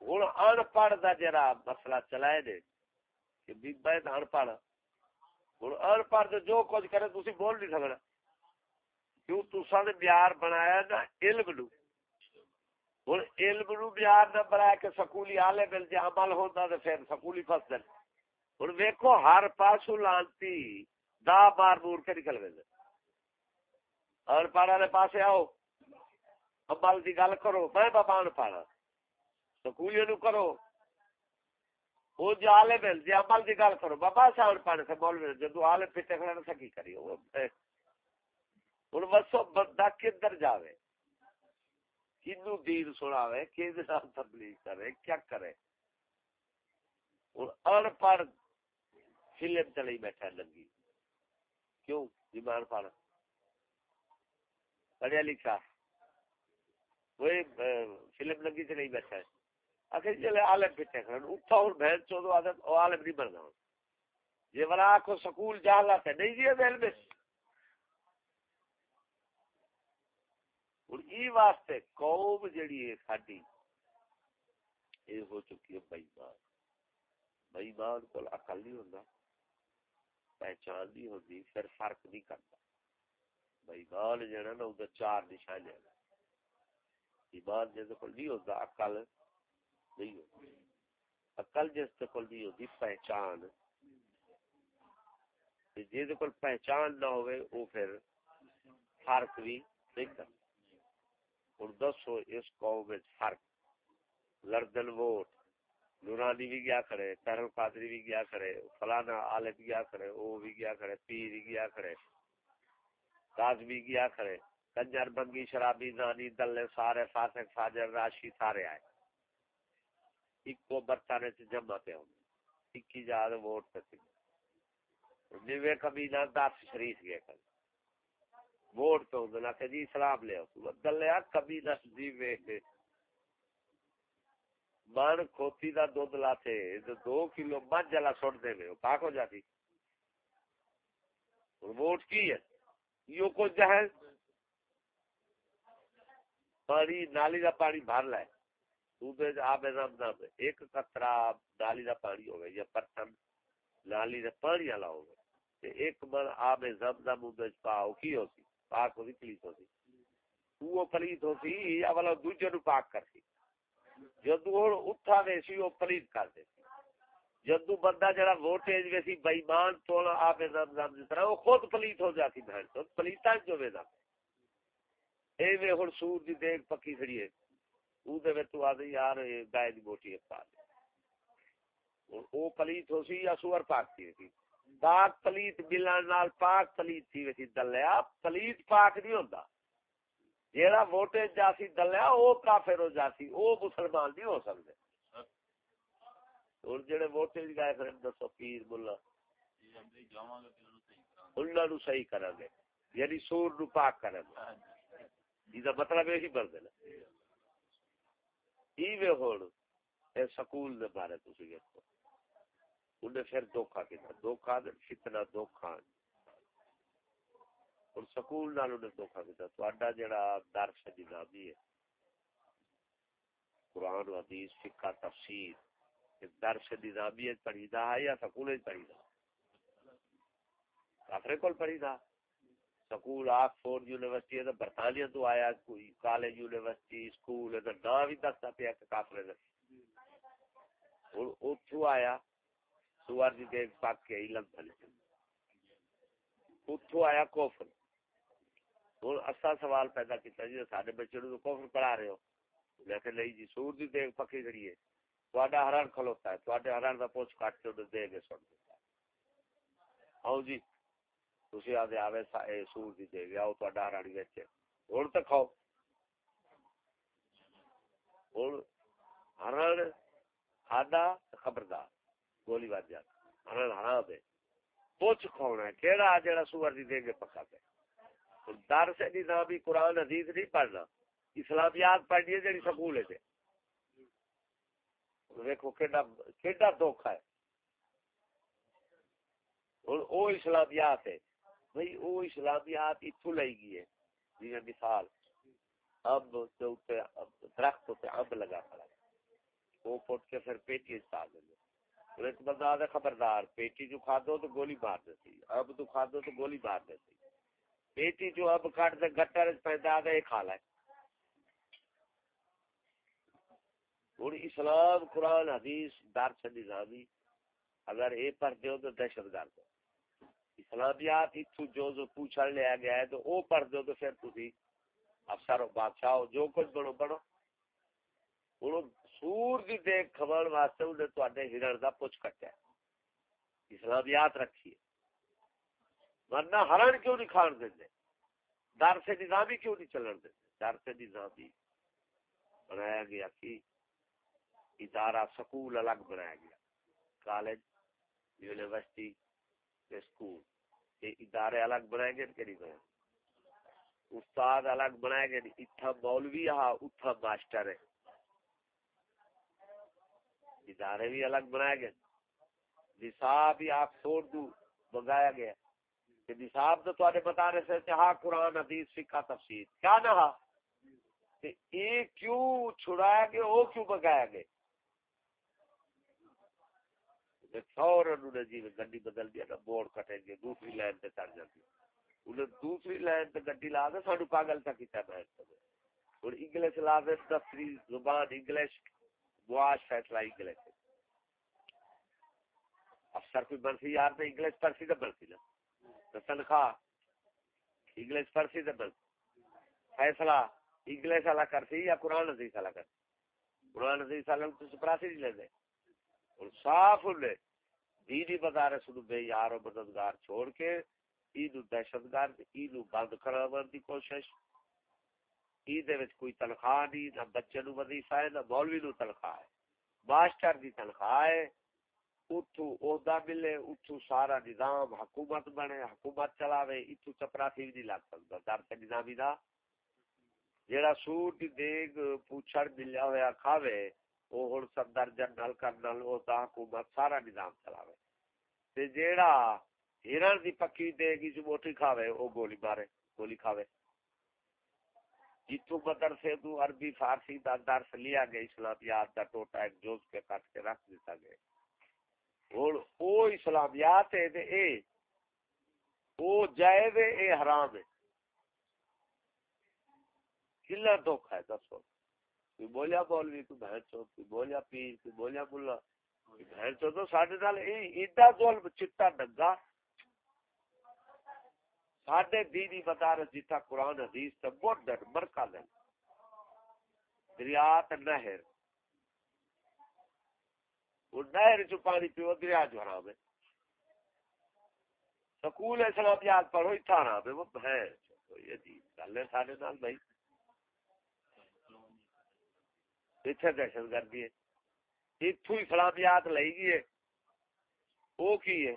ہوں ان پڑھ کا جرا مسئلہ چلائے دے کہ ان پڑھ ہوں ان پڑھ جو کچھ کرے تھی بول نہیں سکنا کیوں تسا نے بیار بنایا نا علم نو ہوں علم نو بیار نہ بنایا کہ سکولی آلے مل جائے عمل ہوتا تو پھر سکولی فس دن ہوں ویکو ہر پاسو لانتی دا بار مور کے نکل گئے ان پڑھ والے پاس آؤ عمل کی گل کرو میں بابا ان پڑھ سکولی نو کرو۔ وہ جو آلے مل جی عمل کی گل کرو، بابا ساؤن پڑھ سے بول مل جدو آلے پیٹے کھڑے سکی کری۔ ہوں بسو بندہ کدھر جاوے؟ کنو دین سناوے؟ کہ تبلیغ کرے؟ کیا کرے؟ ان پڑھ فلم چلی بیٹھا لگی کیوں؟ ایمان پڑھ۔ پڑھیا لکھا۔ وہی فلم لگی سے نہیں بیٹھا ہے۔ آخر جی جلے عالم پیٹے کھڑے اٹھا اور بہن چودو عادت او عالم نہیں بننا ہوں۔ یہ بنا کو سکول جالا تھے نہیں جی دل میں۔ اور ای واسطے قوم جڑی ہے ساڈی، اے ہو چکی ہے بے ایمان بے ایمان کو عقل نہیں ہوندا، پہچان نہیں ہوندی، پھر فرق نہیں کرتا بے ایمان جڑا نا اودے چار نشانے ہیں ایمان جے کو نہیں ہوندا عقل نہیں ہوتی عقل جس کو نہیں ہوتی پہچان۔ جی کو پہچان نہ ہوئے وہ پھر فرق بھی نہیں کرتا اور دسو اس قوم فرق۔ لردن ووٹ، نورانی بھی گیا کرے تہرل قادری بھی گیا کرے فلانا آلے بھی گیا کرے او بھی گیا کرے پیر بھی گیا کرے کاز بھی گیا کرے کنجر، بنگی، شرابی، نانی، دلے، سارے، فاسق، فاجر، راشی، سارے آئے۔ اکو برطانے سے جمع پہ ہوں اکی جاد ووٹ پہ تھی نیوے کبھی نہ دس شریف گئے کل ووٹ پہ ہوں نہ کہ جی سلام لے ہو دلیا کبھی نہ نیوے من کھوتی دا دودھ لاتے دو کلو من جلا سوٹ دے میں پاک ہو جاتی۔ ووٹ کی ہے؟ یہ کچھ جہاز پانی، نالی دا پانی بھر لائے آب زمزم ایک قطرہ نالی دا پانی ہوگا یا پرتن نالی دا پانی والا ہوگا تے ایک من آب زمزم اودے پاو کی ہوتی پاک ہوتی پلیت ہوتی وہ پلیت ہوتی یا والا دوجے نو پاک کرتی جدو اٹھا دے سی، وہ پلیت کر دیتی جدو بندہ جڑا ووٹیج وے ویسی بےمان تو آب زمزم جس طرح، وہ خود پلیت ہو جاتی بہن تو پلیتا جو ویدا اے وے ہن سور دی دیکھ پکی کھڑی ہے۔ تو آدھے یار گائے دی بوٹی ایک پا او پلیت ہو سی یا سور پاک تھی ویسی۔ پاک پلیت ملن نال پاک پلیت تھی ویسی دلیا پلیت پاک نہیں ہوندا۔ جیڑا ووٹے جاسی دلیا او کافر ہو جاسی او مسلمان نہیں ہو سکدے۔ اور جڑے ووٹے گئے پھر دسو پیر اللہ نو صحیح گے یعنی سور نو پاک گے یہ مطلب یہی بن دینا ایوے ہوڑ اے سکول دے بارے تسی ویکھو۔ انہیں پھر دھوکا کیتا، دھوکا فتنہ دھوکا۔ اور سکول نال انہیں دھوکا کیتا۔ تہاڈا جڑا درس نظامی ہے قرآن و حدیث، فقہ، تفسیر۔ درس نظامی پڑھی دا ہے یا سکول پڑھی دا؟ کافرے کول پڑھی دا۔ سکول آکسفورڈ یونیورسٹی ہے برطانیہ تو آیا کوئی کالج یونیورسٹی سکول ہے نام بھی دستا پیا کہ کافر ہے اتو آیا سوار دی دیکھ پاک کے علم تھلے اتو آیا کوفر اور اصا سوال پیدا کیتا جی سارے بچے نو کوفر پڑھا رہے ہو لیکن نہیں جی سور دی دیکھ پکی کھڑی ہے تہاڈا حران کھلوتا ہے تہاڈے حران دا پوچھ کاٹ کے دے کے سن دیتا ہے آؤ جی تسی آدھے آوے سور دی دے گیا تو ڈارانی ویچے ہوں تو کھاؤ ہوں ہرن کھادا خبردار گولی بج جاتی حرام ہے پوچھ کھونا ہے کیڑا جڑا سور دی دے گے پکا پہ در سے نظامی قرآن حدیث نہیں پڑھنا اسلامیات پڑھنی ہے جڑی سکول ہے دیکھو کیڈا کیڈا دھوکھا ہے او اسلامیات ہے بھئی او اسلامیات اتھو لئی گئی ہے جی مثال، اب تے درخت پہ اب لگا پڑا وہ پٹ کے پھر پیٹی اسٹار دے ایک بندہ آدھا خبردار، پیٹی جو کھا دو تو گولی مار دیتی۔ اب تو کھا دو تو گولی مار دیتی۔ پیٹی جو اب کٹ دے، گٹر پیدا آدھا یہ کھا لائے اور اسلام، قرآن، حدیث، دار درس نظامی اگر اے پر دیو تو دہشت گرد جی، اسلامیات جی، اتو جو جو پوچھا لیا گیا ہے تو او پر دیو تو پھر تھی افسر بادشاہ ہو، جو کچھ بڑھو بڑھو سور دی دیکھ کھبر واسطے انہیں تو آنے ہرن دا پوچھ کٹا ہے جی، اسلامیات رکھیے۔ ورنہ ہرن کیوں نہیں کھان دیں در سے نظامی کیوں نہیں چلن دیں در سے نظامی۔ بنایا گیا کہ ادارہ سکول الگ بنایا گیا۔ College, university. سکول۔ یہ ادارے الگ بنائے گئے کہ نہیں بنائے استاد الگ بنائے گئے اتھا مولوی ہاں اتھا ماسٹر ہے۔ ادارے بھی الگ بنائے گئے نصاب ہی آپ چھوڑ دوں منگایا گیا۔ کہ نصاب تو تھوڑے بتانے سے ہاں قرآن، حدیث، فقہ، تفسیر۔ کیا نہ ہاں؟ کہ یہ کیوں چھڑایا گیا؟ وہ کیوں منگایا گیا؟ فوراً جی گڈی بدل دیا بورڈ کٹے گے دوسری لائن پہ چڑھ جاتی انہیں دوسری لائن پہ گڈی لا دے سانو پاگل تک کیا بحث اور انگلش لا دے دفتری زبان انگلش بواش فیصلہ انگلش افسر کوئی برسی یار تو انگلش پرسی تو برسی نا۔ تو تنخواہ، انگلش پرسی تو برسی۔ فیصلہ انگلش والا کرسی یا قرآن عزیز والا کرسی؟ قرآن عزیز والا تو سپراسی نہیں لیندے۔ اور صاف لے۔ دیدی بتا رہے سنو بے یار و مددگار چھوڑ کے ایدو دہشت گرد ایدو بند کراون دی کوشش۔ ایدے وچ کوئی تنخواہ نہیں نہ بچے نو وظیفہ ہے، نہ مولوی نو تنخواہ ہے۔ ماسٹر دی تنخواہ ہے۔ اتھو عہدہ ملے اتھو سارا نظام حکومت بنے، حکومت چلاوے اتھو چپراسی بھی نہیں لگ سکتا در سے نظامی دا۔ جیڑا سور دی دیگ پوچھڑ ملیا ہویا کھاوے وہ ہن صدر جنرل کرنل عہدہ حکومت سارا نظام چلاوے تے جیڑا ہرن دی پکی دے گی جو موٹی کھاوے وہ گولی مارے گولی کھاوے جتو مدرسے تو عربی فارسی دا درس لیا گیا اسلامیات دا ٹوٹا ایک جوز کے کٹ کے رکھ دیتا گیا اور او اسلامیات ہے دے اے او جائے دے اے حرام ہے کلا دکھ ہے دسو کوئی بولیا بولوی، کوئی بہن چو کوئی بولیا پیر، کوئی بولیا ملا۔ بہن چو تو نال ایڈا ظلم چٹا نگا ساڈے دینی مدارس جتا قرآن، حدیث تے مڈن مرکز ہے دریا تے نہر۔ وہ نہر جو پانی پیو، دریا جو حرام ہے۔ سکول اسلامیات پڑھو اتنا حرام ہے۔ وہ ہے یہ جی گل ہے سارے نال بھائی۔ اتنے دہشت گردی ہے اتو اسلامیات لئی گئی وہ کی ہے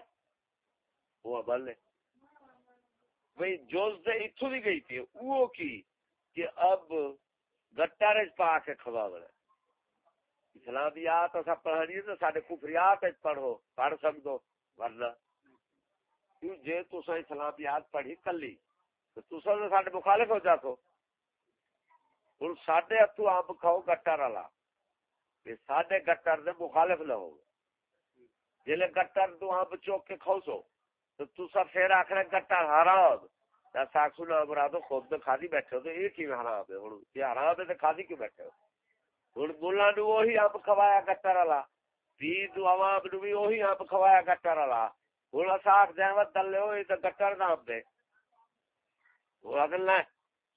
وہ عمل ہے بھئی جوز دے اتھو دی گئی تھی وہ کی کہ اب گٹر پا کے کھوا بڑا اسلامیات اسا پڑھنی ہے تو سارے کفریات پڑھو پڑھ سکدو ورنہ کیوں جے تسا اسلامیات پڑھی کلی تو تسا تو سارے مخالف ہو جاتو ہن ساڈے ہتھوں آم کھاؤ گٹر والا تے ساڈے گٹر دے مخالف نہ ہو۔ جلے گٹر تو آم چوک کے کھاؤ سو تو تسا پھر آخر گٹا حرام۔ ساکسو نہ مرادو خود تو کھادی بیٹھے ہو تو یہ کی حرام ہے؟ ہوں یہ حرام ہے تو کھادی کیوں بیٹھے ہو؟ ہوں ملا نو وہی امب کھوایا گٹر والا پی تو عوام نو بھی وہی امب کھوایا گٹر والا ہوں اصا آخ دیں دلے ہوئے تو گٹر کا امب ہے وہ اگل نہ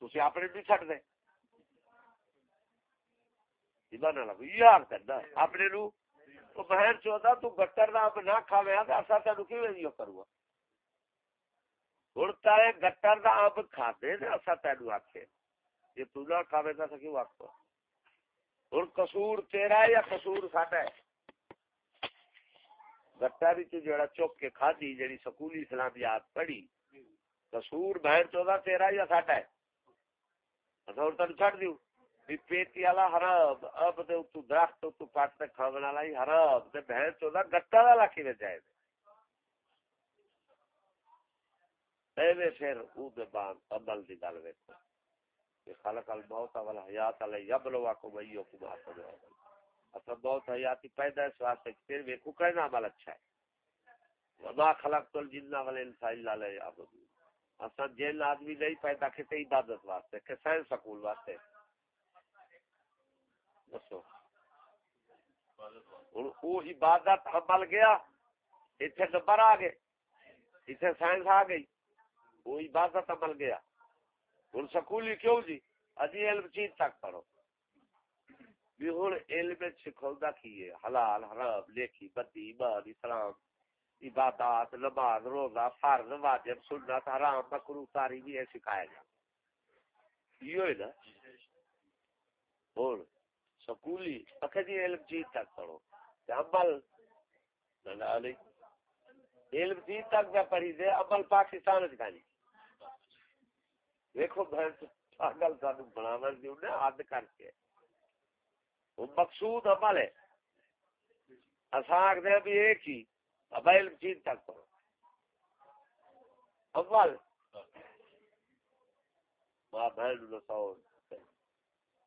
تھی اپنے نہیں چڈ دے۔ اپنے نو بہن چوہا تو گٹر کا نہ کھاوے اصا تین کی کروں گا ہوں تارے گٹر کا اب کھا دے اصا تینو آخ یہ تا کھاوے گا تو کیوں آخو ہوں کسور تیرا یا کسور ساڈا ہے گٹا تو جڑا چوک کے کھادی جڑی سکولی اسلامیات پڑھی قصور بہن چودہ تیرا یا ساٹا ہے اسا تن چھڈ دیو بھی پیتی والا حرام اب تے تو درخت تو پٹ تے کھاون والا ہی حرام تے بہن چودہ گٹا والا کیویں جائے ایویں پھر او دے بعد عمل دی گل ویکھو کہ خلق الموت والحیات علی یبلواکم ایکم احسن عملا اصل بہت حیاتی پیدا اس واسطے پھر ویکھو کہنا عمل اچھا ہے وما خلقت الجن والانس الا ليعبدون اصل جن آدمی نہیں پیدا کیتے عبادت واسطے کہ سائنس سکول واسطے دسو۔ وہ عبادت عمل گیا اتنے نمبر آ گئے اتنے سائنس آ گئی وہ عبادت عمل گیا۔ ہوں سکولی کیوں جی؟ ابھی علم چیز تک پڑھو۔ بھی ہوں علم سکھا کی ہے؟ حلال، حرام لیکھی بدی، ایمان، اسلام، عبادات، نماز، روزہ، فرض، واجب، سنت، حرام مکرو ساری بھی ہے سکھایا جا یہ نا؟ ہوں سکولی، اکھے جی علم چیز تک پڑھو۔ عمل علم چیز تک میں پڑھی دے، عمل پاکستان وچ سکھائی دیکھو بہن گل سان بناو دی انہیں حد کر کے۔ وہ مقصود عمل ہے۔ اصا آخر ہاں بھی ایک ہی ابل چیز تک کرو عمل ماں بہن نساؤ بدلا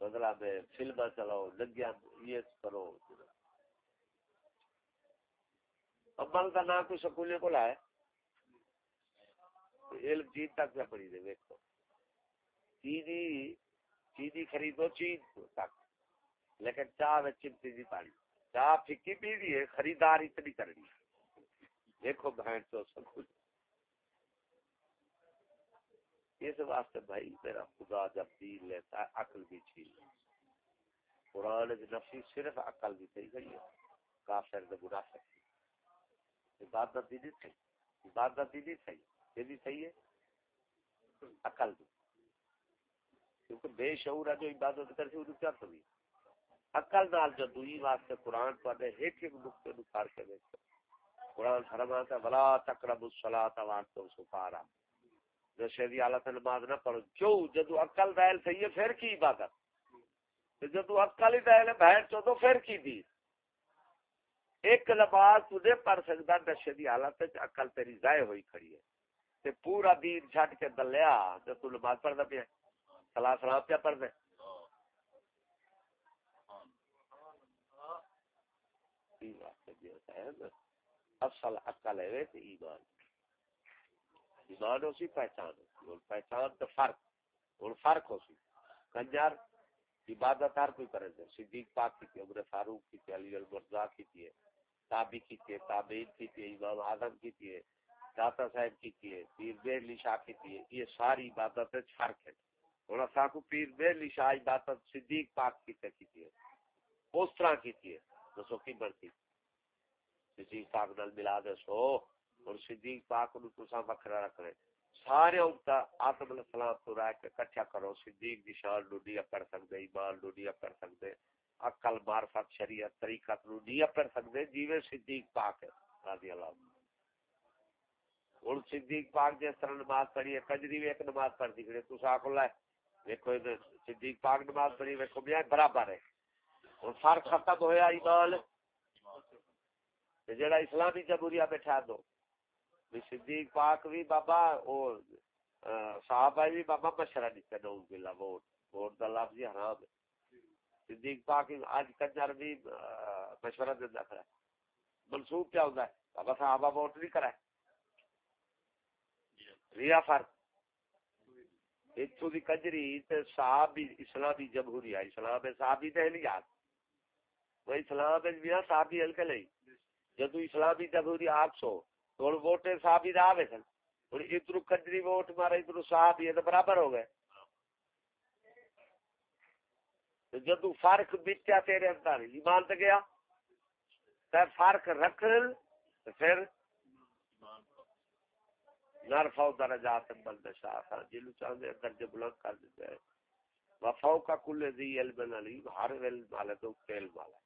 میں فلم چلاؤ لگیا یہ کرو۔ عمل کا نام کوئی سکولے کو لائے۔ علم چیز تک پہ پڑی دے، دیکھو۔ چیزی چیزی خریدو چیز تک۔ لیکن چاہ میں چمتی دی پانی چاہ پھکی پی دی ہے، خریدار اتنی کرنی دیکھو بہن تو سب اس واسطے بھائی میرا خدا جب دین لیتا ہے، عقل بھی چھین قرآن نفسی صرف عقل بھی صحیح گئی ہے۔ کافر دے منافق عبادت دی نہیں صحیح عبادت دی نہیں صحیح یہ بھی صحیح ہے۔ عقل بھی کیونکہ بے شعور ہے جو عبادت کر سی وہ کیا سمجھ عقل نال جو دوئی واسطے قرآن پڑھے، ایک ایک نقطے نکار کے دیکھو قرآن فرماتا ہے، ولا تقرب الصلاۃ وانتم سکارا نشے دی حالت نماز نہ پڑھو۔ کیوں؟ جدو عقل دائل صحیح ہے، پھر کی عبادت؟ جدو عقل ہی دائل ہے بہن چو تو پھر کی دی؟ ایک نماز تجھے پڑھ سکتا نشے دی حالت عقل تیری ضائع ہوئی کھڑی ہے۔ تے پورا دین چھٹ کے دلیا تے تو نماز پڑھدا پیا سلا سلام پیا پڑھ دے۔ اصل عقل ہے تے ایمان۔ ایمان ہو سی پہچان ہو سی پہچان تو فرق اور فرق ہو سی کنجر، عبادت ہر کوئی کرے دے۔ صدیق پاک کی تھی عمر فاروق کی تھی، علی المرضا کی تھی تابی کی تھی، تابعین کی تھی، امام اعظم کی تھی، داتا صاحب کی تھی، پیر بیر شاہ کی تھی۔ یہ ساری عبادت فرق ہے۔ اور اسا کو پیر بیر شاہ، عبادت صدیق پاک کی تھی۔ اس طرح کی تھی۔ دسو کی بڑھتی صدیق پاک نال ملا دے سو۔ اور صدیق پاک نو تساں وکھرا رکھ رہے سارے اوتا آدم علیہ السلام تو رہ کے کٹھا کرو۔ صدیق دی شان نو نہیں کر سکدے، ایمان نو نہیں کر سکدے۔ عقل، معرفت، شریعت، طریقت نو نہیں کر سکدے، جیویں صدیق پاک ہے۔ رضی اللہ عنہ۔ اور صدیق پاک جس طرح نماز پڑھی ہے، کجری بھی ایک نماز پڑھتی کھڑے تو سا کو لائے دیکھو صدیق پاک نماز پڑھی، ویکھو بیا برابر ہے۔ اور فرق ختم ہویا ایمان۔ جڑا اسلامی جمہوریہ بیٹھا دو۔ بھی صدیق پاک بھی بابا، او صحابہ بھی بابا مشرہ دیتے نوز باللہ ووٹ ووٹ دا لفظی حرام ہے۔ صدیق پاک آج کنجر بھی مشورہ دیتا کھڑا ہے۔ منصوب کیا ہوتا ہے؟ بابا صحابہ ووٹ نہیں کرا ہے۔ ریا فرق اتو دی کجری تے صحابی، اسلامی جمہوریہ، اسلام ہے صحابی دہلیات وہ اسلام ہے میں صحابی ہلکے لئی۔ جدو اسلامی جمہوری آپ سو تو ووٹ صاحب ہی آئے سن۔ ہوں ادھر کجری ووٹ مارے ادھر صاحب ہی تو برابر ہو گئے۔ جدو فرق بچا تیرے اندر، ایمان تے گیا؟ تے فرق رکھ پھر نرفاؤ درجات بلد شاہ جلو چاہتے درجے بلند کر دیتے ہیں۔ وفاؤ کا کل ذی علم علیم ہر علم والا تو علم والا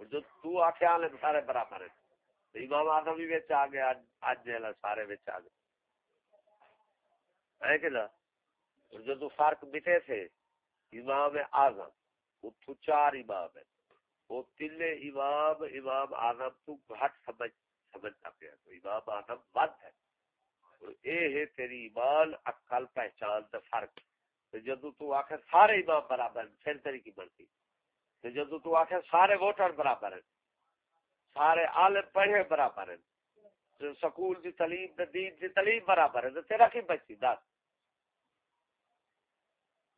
اور جو تو آخر آنے تو سارے برابر ہیں۔ امام آدم بھی بچ آ گیا اج سارے بچ آ گئے۔ ہے کہ نا؟ اور جو تو فرق بٹے تھے، امام اعظم اتو چار امام ہے وہ تین امام امام آدم تو گھٹ سمجھ سمجھتا پیا تو امام آدم بد ہے۔ اور اے ہے تیری ایمان، عقل، پہچان دا فرق جدو تو آخر سارے امام برابر پھر تیری کی بنتی جدو تو آخر سارے ووٹر برابر ہیں سارے عالم پڑھے برابر ہیں سکول دی تعلیم دین دی تعلیم برابر ہے تیرا کی بچی؟ دس۔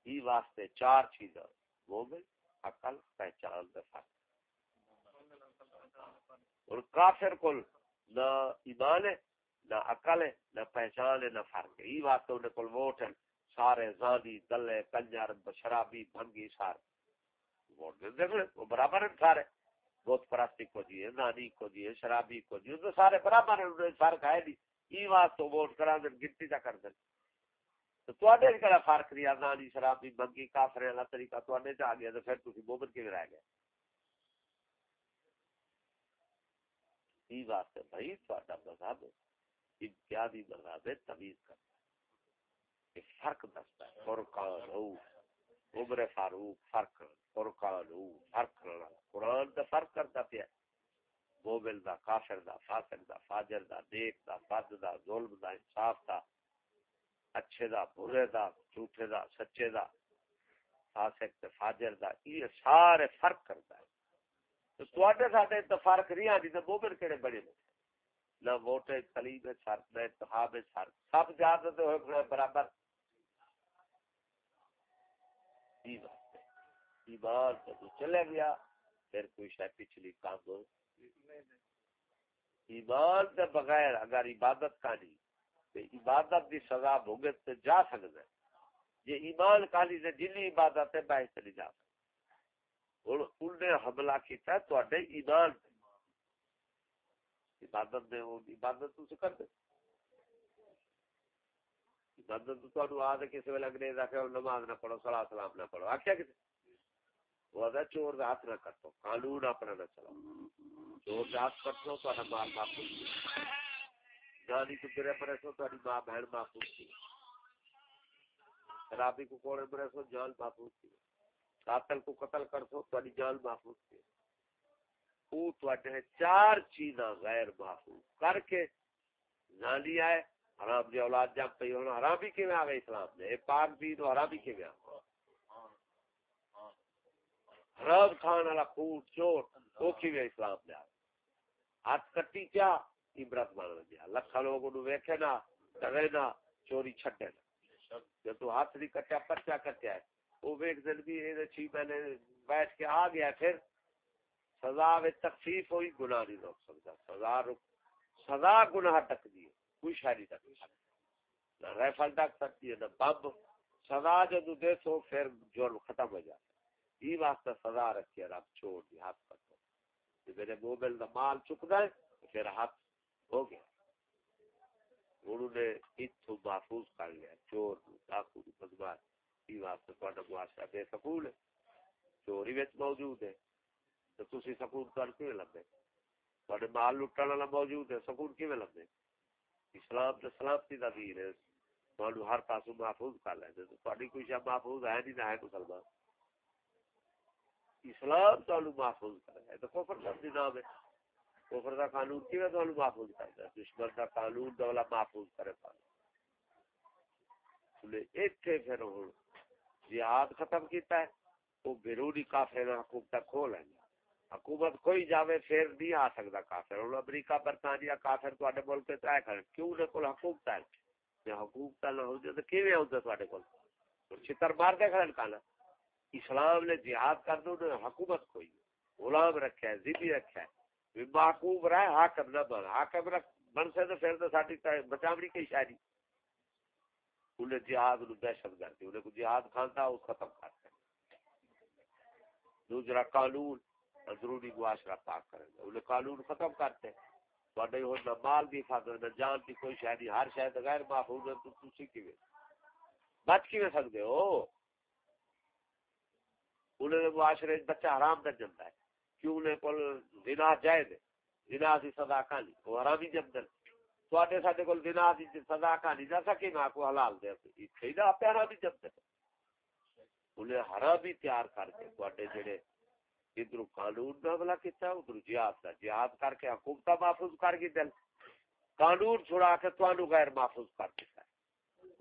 ہی واسطے چار چیزاں وہ گئی عقل، پہچان دا فرق۔ اور کافر کو نہ ایمان ہے، نہ عقل ہے، نہ پہچان ہے، نہ فرق ہے۔ یہ واسطے انہیں کول ووٹ ہے سارے زانی، دلے، کنجر، شرابی، بھنگی، سارے۔ ووٹ دے۔ دیکھ لے وہ برابر ہیں سارے۔ بہت پراستی کو دیئے نانی کو دیئے شرابی کو دیئے تو سارے برابر ہیں انہیں فرق ہے نہیں۔ یہ واسطے ووٹ کرا دیں گنتی جا کر دیں تو تو آنے کڑا فرق دیا نانی شرابی بھنگی کافر اللہ طریقہ تو آنے جا گیا تو پھر تسی مومن کے رہ گئے؟ یہ واسطے بھائی تھوڑا مذہب امتیازی مذہب ہے تمیز کرتا کرنا فرق دستا ہے، فرقان ہو۔ عمر فاروق، فرق فرقان ہو فرق قرآن دا فرق کرتا پیا۔ مومن دا، کافر دا، فاسق دا، فاجر دا، نیک دا، بد دا، ظلم دا، انصاف دا، اچھے دا، برے دا، جھوٹے دا، سچے دا، فاسق تے فاجر دا، یہ سارے فرق کرتا ہے۔ تو تواڈے ساڈے تے فرق نہیں آندی تے مومن کیڑے بڑے نے نہ ووٹ کلیم فرق نہ اتحاد فرق سب جانتے ہوئے برابر۔ ایمان جب چلے گیا، پھر کوئی شاید پچھلی کام ایمان کے بغیر اگر عبادت کا نہیں تو عبادت کی سزا بھوگت سے جا سکتا ہے۔ یہ ایمان کالی سے جنی عبادت ہے، باہر چلی جا سکتی اور انہیں حملہ کیتا ہے تو اڈے ایمان عبادت دے وہ عبادت تو کر دے عبادت تو تو آ دے کسی انگریز نماز نہ پڑھو سلام نہ پڑھو۔ کسی وہ چور ہاتھ نہ کٹو، قانون اپنا نہ چلاؤ۔ چور ہاتھ کٹو مال محفوظ کو گرے پڑے سو ماں بہن محفوظ تھی شرابی کو کوڑے پڑے سو جان محفوظ تھی قاتل کو قتل کر سو جان محفوظ تھی چار چیزاں غیر محفوظ۔ کر کے زانی آئے حرام دی اولاد جب پہ ہونا، حرام بھی کیویں آ گئے اسلام نے اے پاک بھی تو حرام بھی کیویں آ حرام کھان والا کوٹ چوٹ او کیویں اسلام نے آ ہاتھ کٹی کیا؟ عبرت بن گیا لکھا لوگ انہوں ویکھے نا، ڈرے نا، چوری چھٹے نا۔ جب تو ہاتھ دی کٹیا پرچا کٹیا ہے۔ وہ ویک دن بھی اے چھی، میں نے بیٹھ کے آ گیا پھر۔ سزا میں تخفیف ہوئی، گناہ نہیں روک سکتا سزا رک سزا گناہ ٹک دی کوئی شاعری ٹک نہ ریفل ٹک سکتی ہے، نہ بم سزا جو دے تو پھر جرم ختم ہو جاتا یہ واسطہ سزا رکھی ہے رب چھوڑ دی، ہاتھ پر تو میرے موبائل کا مال چکتا ہے پھر ہاتھ ہو گیا۔ انہوں نے اتو محفوظ کر لیا، چور ڈاکو بدمار یہ واسطے تھوڑا معاشرہ بے سکول ہے۔ چوری موجود ہے۔ تو تسی سکون کر کیویں لبے تواڈے مال لٹن والا موجود ہے سکون کیویں لبے اسلام تے سلامتی دا دین ہے۔ تانوں ہر پاسوں محفوظ کر لے۔ تے کوئی شے محفوظ ہے نہیں، نہ ہے مسلمان۔ اسلام تانوں محفوظ کر ہے تو کفر دا نام ہے۔ کفر دا قانون کیویں تانوں محفوظ کردا ہے دشمن دا قانون دولا محفوظ کرے پا لے ایتھے پھر ہن جہاد ختم کیتا ہے وہ بیرونی کافر حکومت کھول لیں گے حکومت کوئی جاوے پھر نہیں آ سکتا کافر۔ ہوں امریکہ برطانیہ کافر تے ملک تے کھڑے۔ کیوں؟ نے کول حکومت ہے جے حکومت نہ ہو تو کیویں ہوندے تے کول؟ چھتر مار دے کھڑے کالا۔ اسلام نے جہاد کر دو نے حکومت کوئی غلام رکھا ہے، ذمہ رکھا ہے۔ محکوم رہے، حاکم نہ بن حاکم رکھ، بن سے تو پھر تو ساری بچاوڑی کی شاعری؟ انہیں جہاد نو دہشت گردی۔ انہیں کو جہاد کھانتا اس ختم کرتے دوسرا قانون۔ اندرونی معاشرہ پاک کریں گے۔ انہیں قانون ختم کرتے تھوڑے ہو نہ مال کی حفاظت نہ جان کی کوئی شاید نہیں ہر شاید غیر محفوظ ہے تو تسی کیویں؟ بچ کیویں سکتے ہو؟ انہیں معاشرے بچہ حرام کر جاتا ہے۔ کیوں نے کول زنا جائز ہے؟ زنا دی سزا کہانی، وہ حرامی جب دل تواڈے ساڈے کول زنا دی سزا کہانی نہ سکے نہ کو حلال دے۔ ایتھے دا پیارا بھی جب دل انہیں حرامی تیار کر کے تواڈے جڑے ادھر قانون دا بلا کیتا، ادھر جہاد دا۔ جہاد کر کے حکومت محفوظ کر کے دل۔ قانون چھڑا کے تانوں غیر محفوظ کر دیتا ہے۔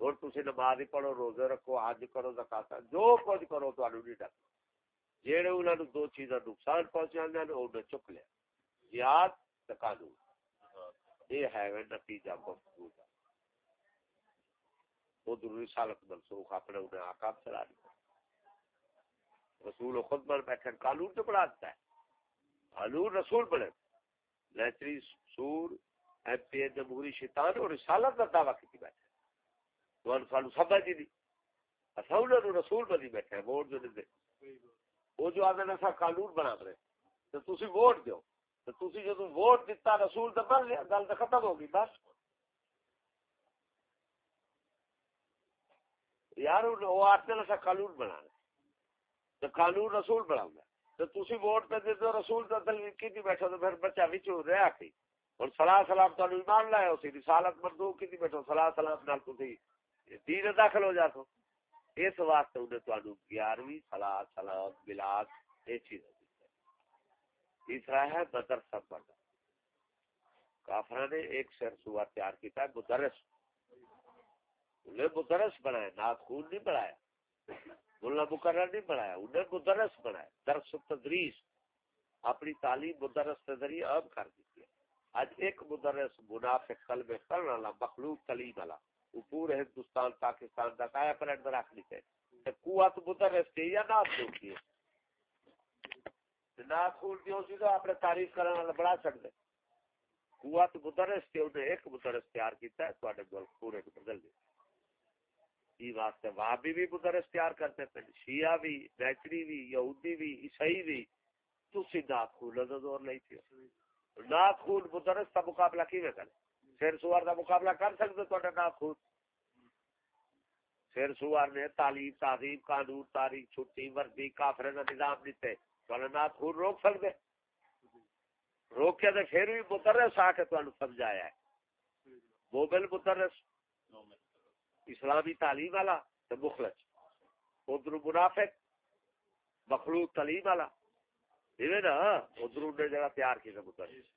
اور تسی نماز ہی پڑھو، روزے رکھو، حج کرو زکات جو کچھ کرو تانوں نہیں ڈر جیڑے انہوں نے دو چیزاں نقصان پہنچا نے انہیں چک لیا۔ جہاد تے قانون۔ یہ ہے وہ نتیجہ گفتگو کا ادھر رسالت منسوخ اپنے انہیں آکام چلا دیا رسول خود بن بیٹھے قانون تو پڑھا دیتا ہے۔ قانون رسول بنے نیچری سور ایم پی اے جمہوری شیطان اور رسالت کا دعویٰ کی بیٹھے تو ان سانو سمجھ ہی نہیں اصا انہوں رسول بنی بیٹھے ہیں، ووٹ جو نہیں دے۔ وہ جو آدھے نسا قانون بنا رہے تو تسی ووٹ دیو۔ تو تسی جو تم ووٹ دیتا رسول تو بن لیا، گل تو ختم ہوگی بس۔ یار وہ آتے نسا قانون بنا رہے تو قانون رسول بنا تو تسی ووٹ پہ دے دو، رسول تو دل کی بیٹھو تو پھر بچہ بچو رہا کی اور صلاح سلام تو ایمان لائے ہو سی، رسالت مردو کی بیٹھو صلاح سلام نال تسی دین داخل ہو جاتا اس واسطے انہیں تو گیارہویں سلاد سلاد بلاد یہ چیز تیسرا ہے بدر سب بڑا کافر نے ایک سر سوا تیار کیا مدرس۔ انہیں مدرس بنایا نات خون نہیں بنایا۔ ملا مقرر نہیں بنایا انہیں مدرس بنایا، درس و تدریس۔ اپنی تعلیم مدرس کے ذریعے اب کر دیتی ہے۔ آج ایک مدرس منافق قلب کرنے والا، مخلوق تعلیم والا، وہ پورے ہندوستان، پاکستان کا کایا پلٹ میں رکھ لیتے قوت مدرس کی یا نات کھولتی ہے؟ نات کھولتی ہو سی تو اپنے تعریف کرنے والا بڑا بڑھا سکتے قوت مدرس کے انہیں ایک مدرس تیار کیتا ہے تو گل پورے کو بدل دے یہ واسطے وہابی بھی مدرس تیار کرتے پہ شیعہ بھی نیچری بھی، یہودی بھی، عیسائی بھی۔ تو سی نات کھول دور نہیں تھی۔ نات خون مدرس کا مقابلہ کی میں کرے؟ سیر سوار کا مقابلہ کر سکتے تو نا خود سیر سوار نے تعلیم، تعظیم، قانون، تاریخ، چھٹی، وردی کافر کا نظام دیتے تو نا خود روک سکتے روک کے تو پھر بھی مترس آ کے تمہیں سمجھایا ہے۔ موبل مترس اسلامی تعلیم والا تو مخلص ادھر منافق، مخلوق تعلیم والا۔ نا ادھر جگہ تیار کی مترس مطلب۔